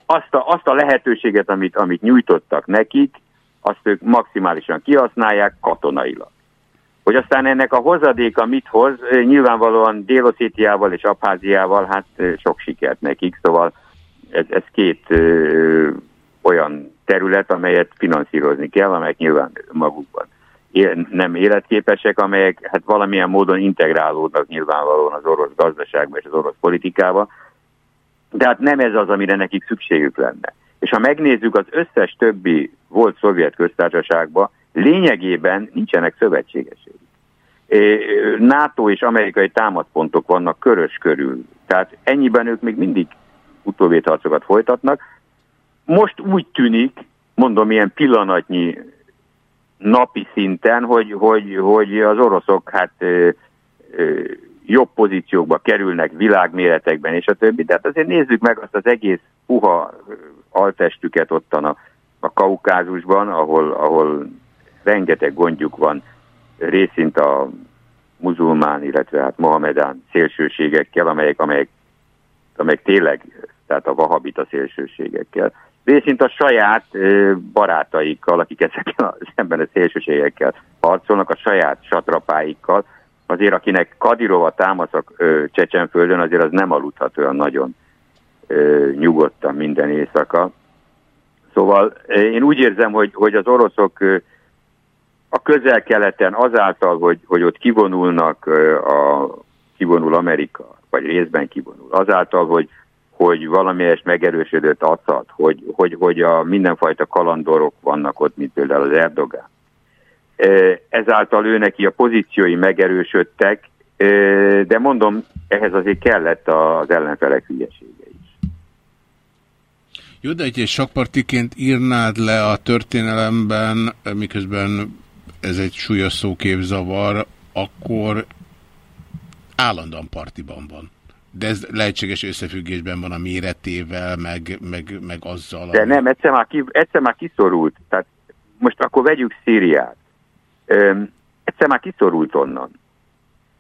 azt, a, azt a lehetőséget, amit, amit nyújtottak nekik, azt ők maximálisan kihasználják katonailag. Hogy aztán ennek a hozadéka mit hoz, nyilvánvalóan Déloszétiával és Abháziával, hát sok sikert nekik, szóval ez, ez két ö, olyan terület, amelyet finanszírozni kell, amelyek nyilván magukban nem életképesek, amelyek hát valamilyen módon integrálódnak nyilvánvalóan az orosz gazdaságba és az orosz politikába, de hát nem ez az, amire nekik szükségük lenne. És ha megnézzük az összes többi volt szovjet köztársaságba, lényegében nincsenek szövetségeség. NATO és amerikai támadpontok vannak körös körül. Tehát ennyiben ők még mindig utóvédharcokat folytatnak, most úgy tűnik, mondom ilyen pillanatnyi napi szinten, hogy, hogy, hogy az oroszok hát ö, ö, jobb pozíciókba kerülnek világméretekben, és a többi. De hát azért nézzük meg azt az egész puha altestüket ottan a, a Kaukázusban, ahol, ahol rengeteg gondjuk van részint a muzulmán, illetve hát mohamedán szélsőségekkel, amelyek, amelyek, amelyek tényleg, tehát a vahabita szélsőségekkel, részint a saját barátaikkal, akik ezekkel szemben a szélsőségekkel harcolnak, a saját satrapáikkal, azért akinek Kadirova támaszak Csecsenföldön, azért az nem aludhat olyan nagyon ö, nyugodtan minden éjszaka. Szóval én úgy érzem, hogy, hogy az oroszok ö, a közel-keleten azáltal, hogy, hogy ott kivonulnak, ö, a, kivonul Amerika, vagy részben kivonul, azáltal, hogy, hogy valamelyes megerősödött Assad, hogy, hogy, hogy a mindenfajta kalandorok vannak ott, mint például az Erdogán. Ezáltal ő neki a pozíciói megerősödtek, de mondom, ehhez azért kellett az ellenfelek hülyesége. Jó, de egy sakpartiként írnád le a történelemben, miközben ez egy súlyos szóképzavar, akkor állandóan partiban van. De ez lehetséges összefüggésben van a méretével, meg, meg, meg azzal. De nem, egyszer már, ki, egyszer már kiszorult. Tehát most akkor vegyük Szíriát. Öm, egyszer már kiszorult onnan.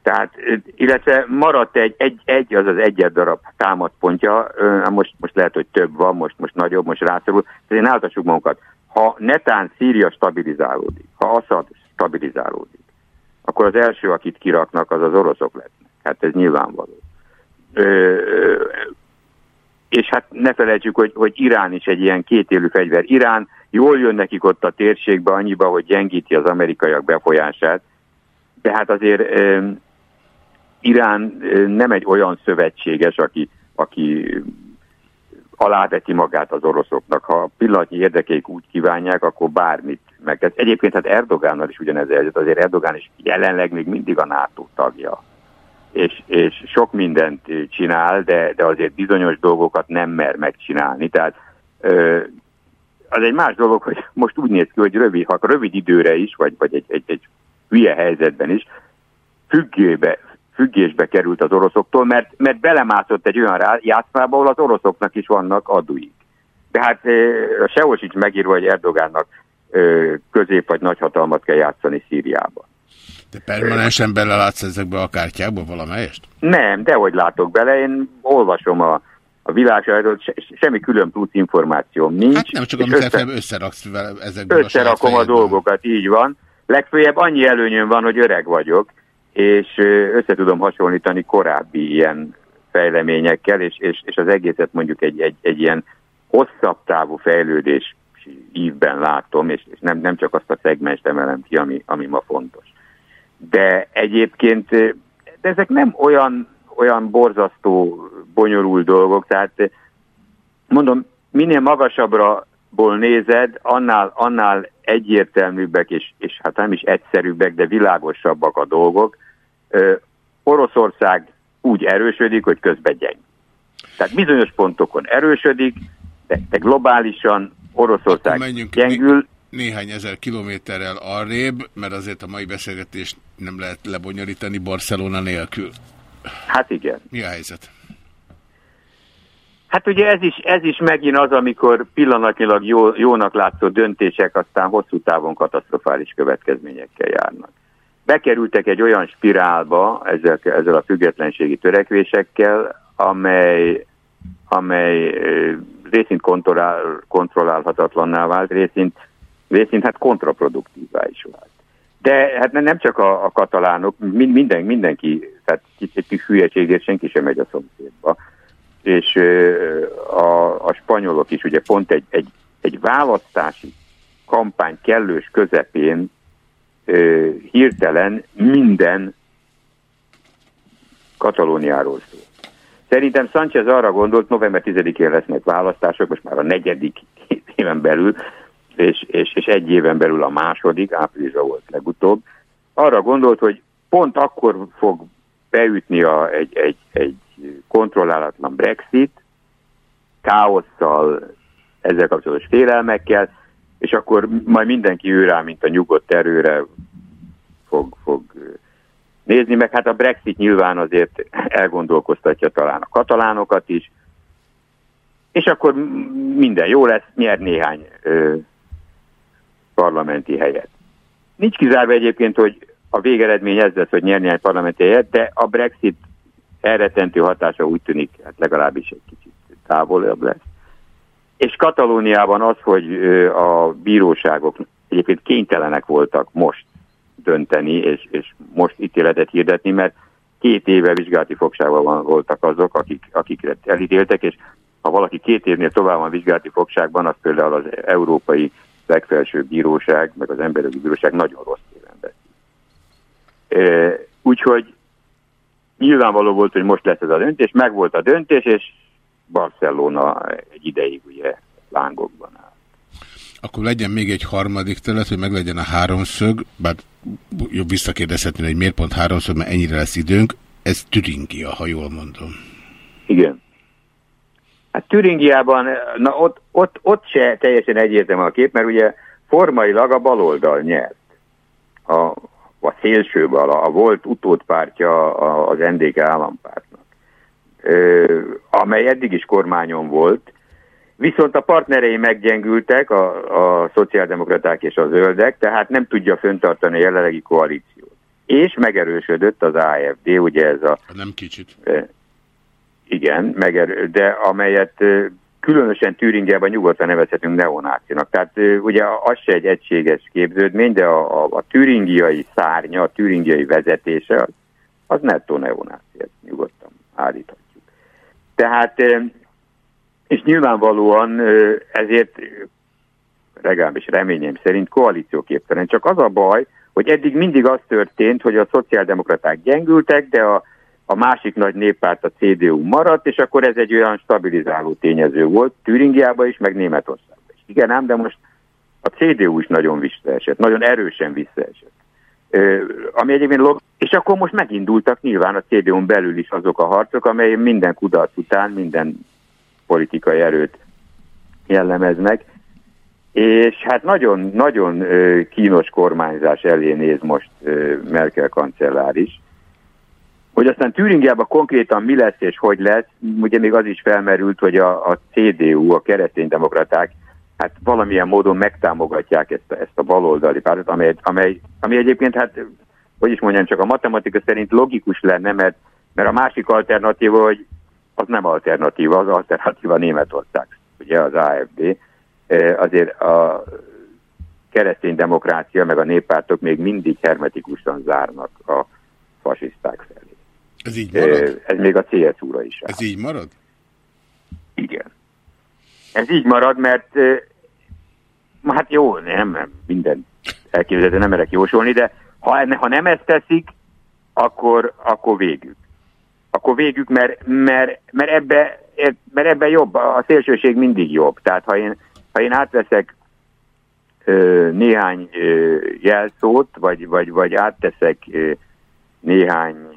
Tehát, illetve maradt egy, egy, egy az az egyet darab támadpontja, Ö, most, most lehet, hogy több van, most, most nagyobb, most rászorul. Tehát én áltassuk magunkat. Ha netán Szíria stabilizálódik, ha Assad stabilizálódik, akkor az első, akit kiraknak, az az oroszok lesznek. Hát ez nyilvánvaló. És hát ne felejtsük, hogy, hogy Irán is egy ilyen kétélű fegyver. Irán jól jön nekik ott a térségbe annyiba, hogy gyengíti az amerikaiak befolyását, de hát azért Irán nem egy olyan szövetséges, aki, aki aláveti magát az oroszoknak. Ha pillanatnyi érdekeik úgy kívánják, akkor bármit meg. Egyébként hát Erdogánnal is ugyanez helyzet. Azért Erdogán is jelenleg még mindig a NATO tagja. És, és sok mindent csinál, de, de azért bizonyos dolgokat nem mer megcsinálni. Tehát ö, az egy más dolog, hogy most úgy néz ki, hogy rövid, ha rövid időre is, vagy, vagy egy, egy, egy hülye helyzetben is, függőbe, függésbe került az oroszoktól, mert, mert belemászott egy olyan játszmába, ahol az oroszoknak is vannak adóik. Tehát e, sehol sincs megírva, hogy Erdogánnak közép vagy nagyhatalmat kell játszani Szíriában. De permanensen belelátsz ezekbe a kártyákba valamelyest? Nem, de hogy látok bele, én olvasom a, a világsajtot, se, semmi külön plusz információm nincs. Hát nem csak amit össze- össze... összeraksz vele ezekből a összerakom a fejedből. dolgokat, így van. Legfőjebb annyi előnyöm van, hogy öreg vagyok, és össze tudom hasonlítani korábbi ilyen fejleményekkel, és, és, és az egészet mondjuk egy, egy, egy ilyen hosszabb távú fejlődés ívben látom, és, és nem, nem csak azt a szegmest emelem ki, ami, ami ma fontos. De egyébként de ezek nem olyan, olyan borzasztó, bonyolult dolgok, tehát mondom, minél magasabbra ból nézed, annál, annál egyértelműbbek, és, és hát nem is egyszerűbbek, de világosabbak a dolgok. Ö, Oroszország úgy erősödik, hogy közben gyeng. Tehát bizonyos pontokon erősödik, de, de globálisan Oroszország gyengül. Néhány ezer kilométerrel arrébb, mert azért a mai beszélgetést nem lehet lebonyolítani Barcelona nélkül. Hát igen. Mi a helyzet? Hát ugye ez is, ez is megint az, amikor pillanatnyilag jó, jónak látszó döntések aztán hosszú távon katasztrofális következményekkel járnak. Bekerültek egy olyan spirálba ezzel, ezzel a függetlenségi törekvésekkel, amely, amely részint kontrollál, kontrollálhatatlanná vált, részint, részint hát kontraproduktívá is vált. De hát nem csak a, a katalánok, min- minden, mindenki, tehát kis hülyeségért senki sem megy a szomszédba és a, a spanyolok is ugye pont egy, egy, egy választási kampány kellős közepén ö, hirtelen minden Katalóniáról szól. Szerintem Sánchez arra gondolt, november 10-én lesznek választások, most már a negyedik éven belül, és, és, és egy éven belül a második, áprilisra volt legutóbb, arra gondolt, hogy pont akkor fog beütni a, egy, egy, egy kontrollálatlan Brexit, káosszal, ezzel kapcsolatos félelmekkel, és akkor majd mindenki ő mint a nyugodt erőre fog, fog nézni, meg hát a Brexit nyilván azért elgondolkoztatja talán a katalánokat is, és akkor minden jó lesz, nyer néhány ö, parlamenti helyet. Nincs kizárva egyébként, hogy a végeredmény ez lesz, hogy nyerni egy parlamenti helyet, de a Brexit elretentő hatása úgy tűnik, hát legalábbis egy kicsit távolabb lesz. és Katalóniában az, hogy a bíróságok egyébként kénytelenek voltak most dönteni, és, és most ítéletet hirdetni, mert két éve vizsgálati fogságban voltak azok, akik, akikre elítéltek, és ha valaki két évnél tovább van vizsgálati fogságban, az például az Európai Legfelsőbb Bíróság, meg az Emberi Bíróság nagyon rossz éven veszi. Úgyhogy nyilvánvaló volt, hogy most lesz ez a döntés, meg volt a döntés, és Barcelona egy ideig ugye lángokban áll. Akkor legyen még egy harmadik terület, hogy meglegyen a háromszög, bár jobb visszakérdezhetni, hogy miért pont háromszög, mert ennyire lesz időnk. Ez Türingia, ha jól mondom. Igen. Hát Türingiában, na ott, ott, ott se teljesen egyértelmű a kép, mert ugye formailag a baloldal nyert. A, a szélső bal, a volt utódpártja az NDK állampártnak, ö, amely eddig is kormányon volt, viszont a partnerei meggyengültek, a, a szociáldemokraták és a zöldek, tehát nem tudja föntartani a jelenlegi koalíciót. És megerősödött az AFD, ugye ez a... Nem kicsit. Igen, megerő, de amelyet különösen Türingiában nyugodtan nevezhetünk neonácinak. Tehát ugye az se egy egységes képződmény, de a, a, a türingiai szárnya, a türingiai vezetése az, az nettó neonáci, ezt nyugodtan állíthatjuk. Tehát, és nyilvánvalóan ezért legalábbis reményem szerint koalícióképtelen. Csak az a baj, hogy eddig mindig az történt, hogy a szociáldemokraták gyengültek, de a a másik nagy néppárt a CDU maradt, és akkor ez egy olyan stabilizáló tényező volt Türingiában is, meg Németországban is. Igen ám, de most a CDU is nagyon visszaesett, nagyon erősen visszaesett. Ö, ami egyébként log... És akkor most megindultak nyilván a CDU-n belül is azok a harcok, amely minden kudarc után minden politikai erőt jellemeznek, és hát nagyon-nagyon kínos kormányzás elé néz most Merkel kancellár is, hogy aztán Türingiában konkrétan mi lesz és hogy lesz, ugye még az is felmerült, hogy a, a CDU, a kereszténydemokraták, hát valamilyen módon megtámogatják ezt, ezt a baloldali pártot, amely, amely, ami egyébként, hát, hogy is mondjam, csak a matematika szerint logikus lenne, mert, mert a másik alternatíva, hogy az nem alternatíva, az alternatíva Németország, ugye az AFD. Azért a kereszténydemokrácia meg a néppártok még mindig hermetikusan zárnak a fasiszták felé. Ez így marad? Ez még a CSU-ra is áll. Ez így marad? Igen. Ez így marad, mert hát jó, nem, nem minden elképzelhető nem merek jósolni, de ha, ha nem ezt teszik, akkor, akkor végük. Akkor végük, mert, mert, mert, ebbe, mert ebbe jobb, a szélsőség mindig jobb. Tehát ha én, ha én átveszek ö, néhány ö, jelszót, vagy, vagy, vagy átteszek ö, néhány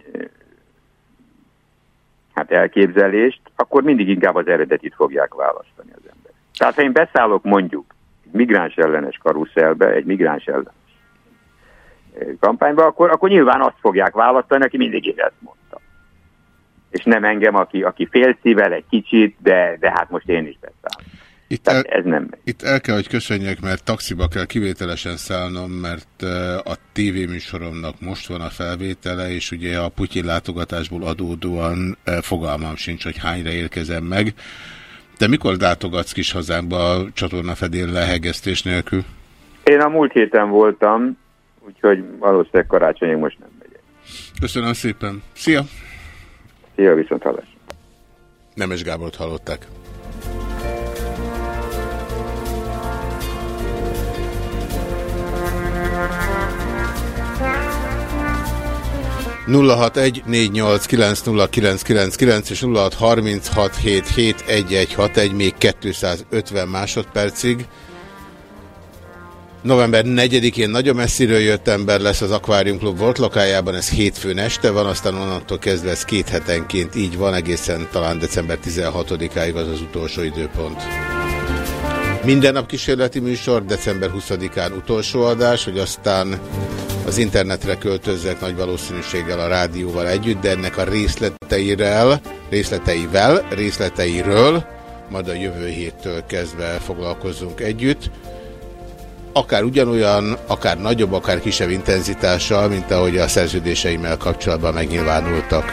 hát elképzelést, akkor mindig inkább az eredetit fogják választani az ember. Tehát ha én beszállok mondjuk egy migráns ellenes karuszelbe, egy migráns ellenes kampányba, akkor, akkor nyilván azt fogják választani, aki mindig ezt mondta. És nem engem, aki, aki félszível egy kicsit, de, de hát most én is beszállok. Itt el, ez nem. Itt el kell, hogy köszönjek, mert taxiba kell kivételesen szállnom, mert a tévéműsoromnak most van a felvétele, és ugye a Putyin látogatásból adódóan fogalmam sincs, hogy hányra érkezem meg. De mikor látogatsz kis hazánkba a csatorna fedél lehegesztés nélkül? Én a múlt héten voltam, úgyhogy valószínűleg karácsonyig most nem megyek. Köszönöm szépen. Szia! Szia, viszont hallás. Nemes Gábort hallották. 0614890999 és 0636771161 még 250 másodpercig. November 4-én nagyon messziről jött ember lesz az Aquarium Club volt lakájában, ez hétfőn este van, aztán onnantól kezdve ez két hetenként így van, egészen talán december 16-áig az az utolsó időpont. Minden nap kísérleti műsor, december 20-án utolsó adás, hogy aztán az internetre költözzek nagy valószínűséggel a rádióval együtt, de ennek a részleteiről, részleteivel, részleteiről majd a jövő héttől kezdve foglalkozzunk együtt. Akár ugyanolyan, akár nagyobb, akár kisebb intenzitással, mint ahogy a szerződéseimmel kapcsolatban megnyilvánultak.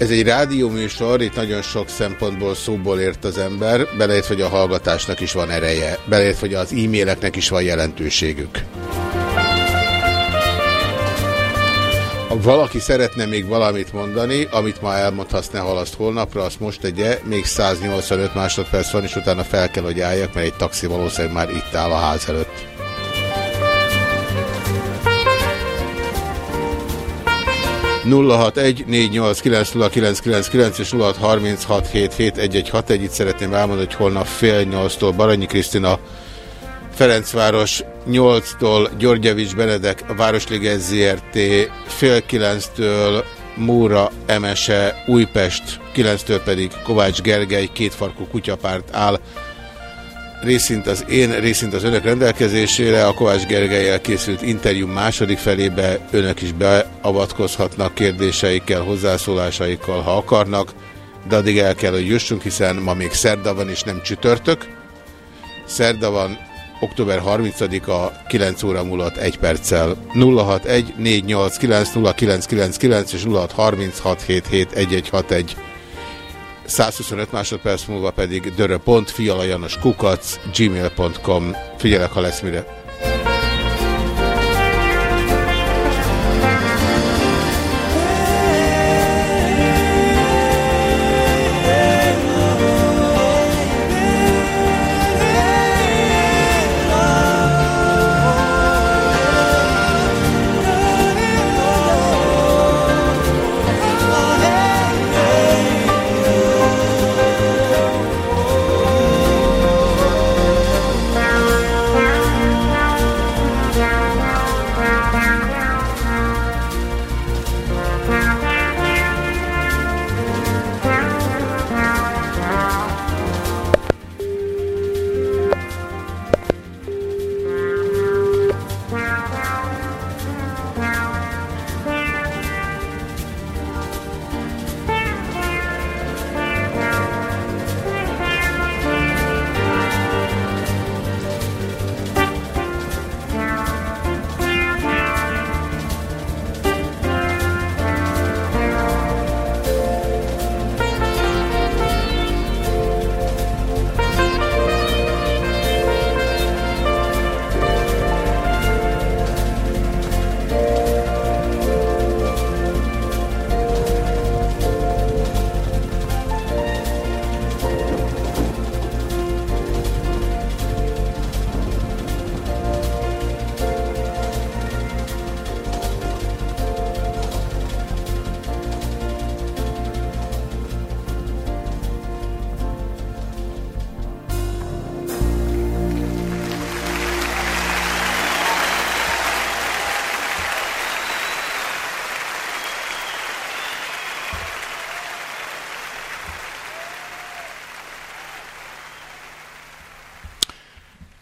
Ez egy rádióműsor, itt nagyon sok szempontból szóból ért az ember, belejött, hogy a hallgatásnak is van ereje, belejött, hogy az e-maileknek is van jelentőségük. Ha valaki szeretne még valamit mondani, amit ma elmondhatsz, ne halaszt holnapra, azt most tegye, még 185 másodperc van, és utána fel kell, hogy álljak, mert egy taxi valószínűleg már itt áll a ház előtt. 0614890999 és 0636771161. Itt szeretném elmondani, hogy holnap fél nyolctól Baranyi Krisztina Ferencváros 8-tól Györgyevics Benedek, Városliges ZRT fél 9-től Múra, Emese, Újpest, 9-től pedig Kovács Gergely, kétfarkú kutyapárt áll részint az én, részint az önök rendelkezésére. A Kovács Gergelyel készült interjú második felébe önök is beavatkozhatnak kérdéseikkel, hozzászólásaikkal, ha akarnak, de addig el kell, hogy jussunk, hiszen ma még szerda van és nem csütörtök. Szerda van, október 30-a 9 óra múlott 1 perccel 061 489 és 0636771161 125 másodperc múlva pedig dörö.fialajanoskukac gmail.com Figyelek, ha lesz mire.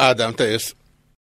Ádám, te jössz.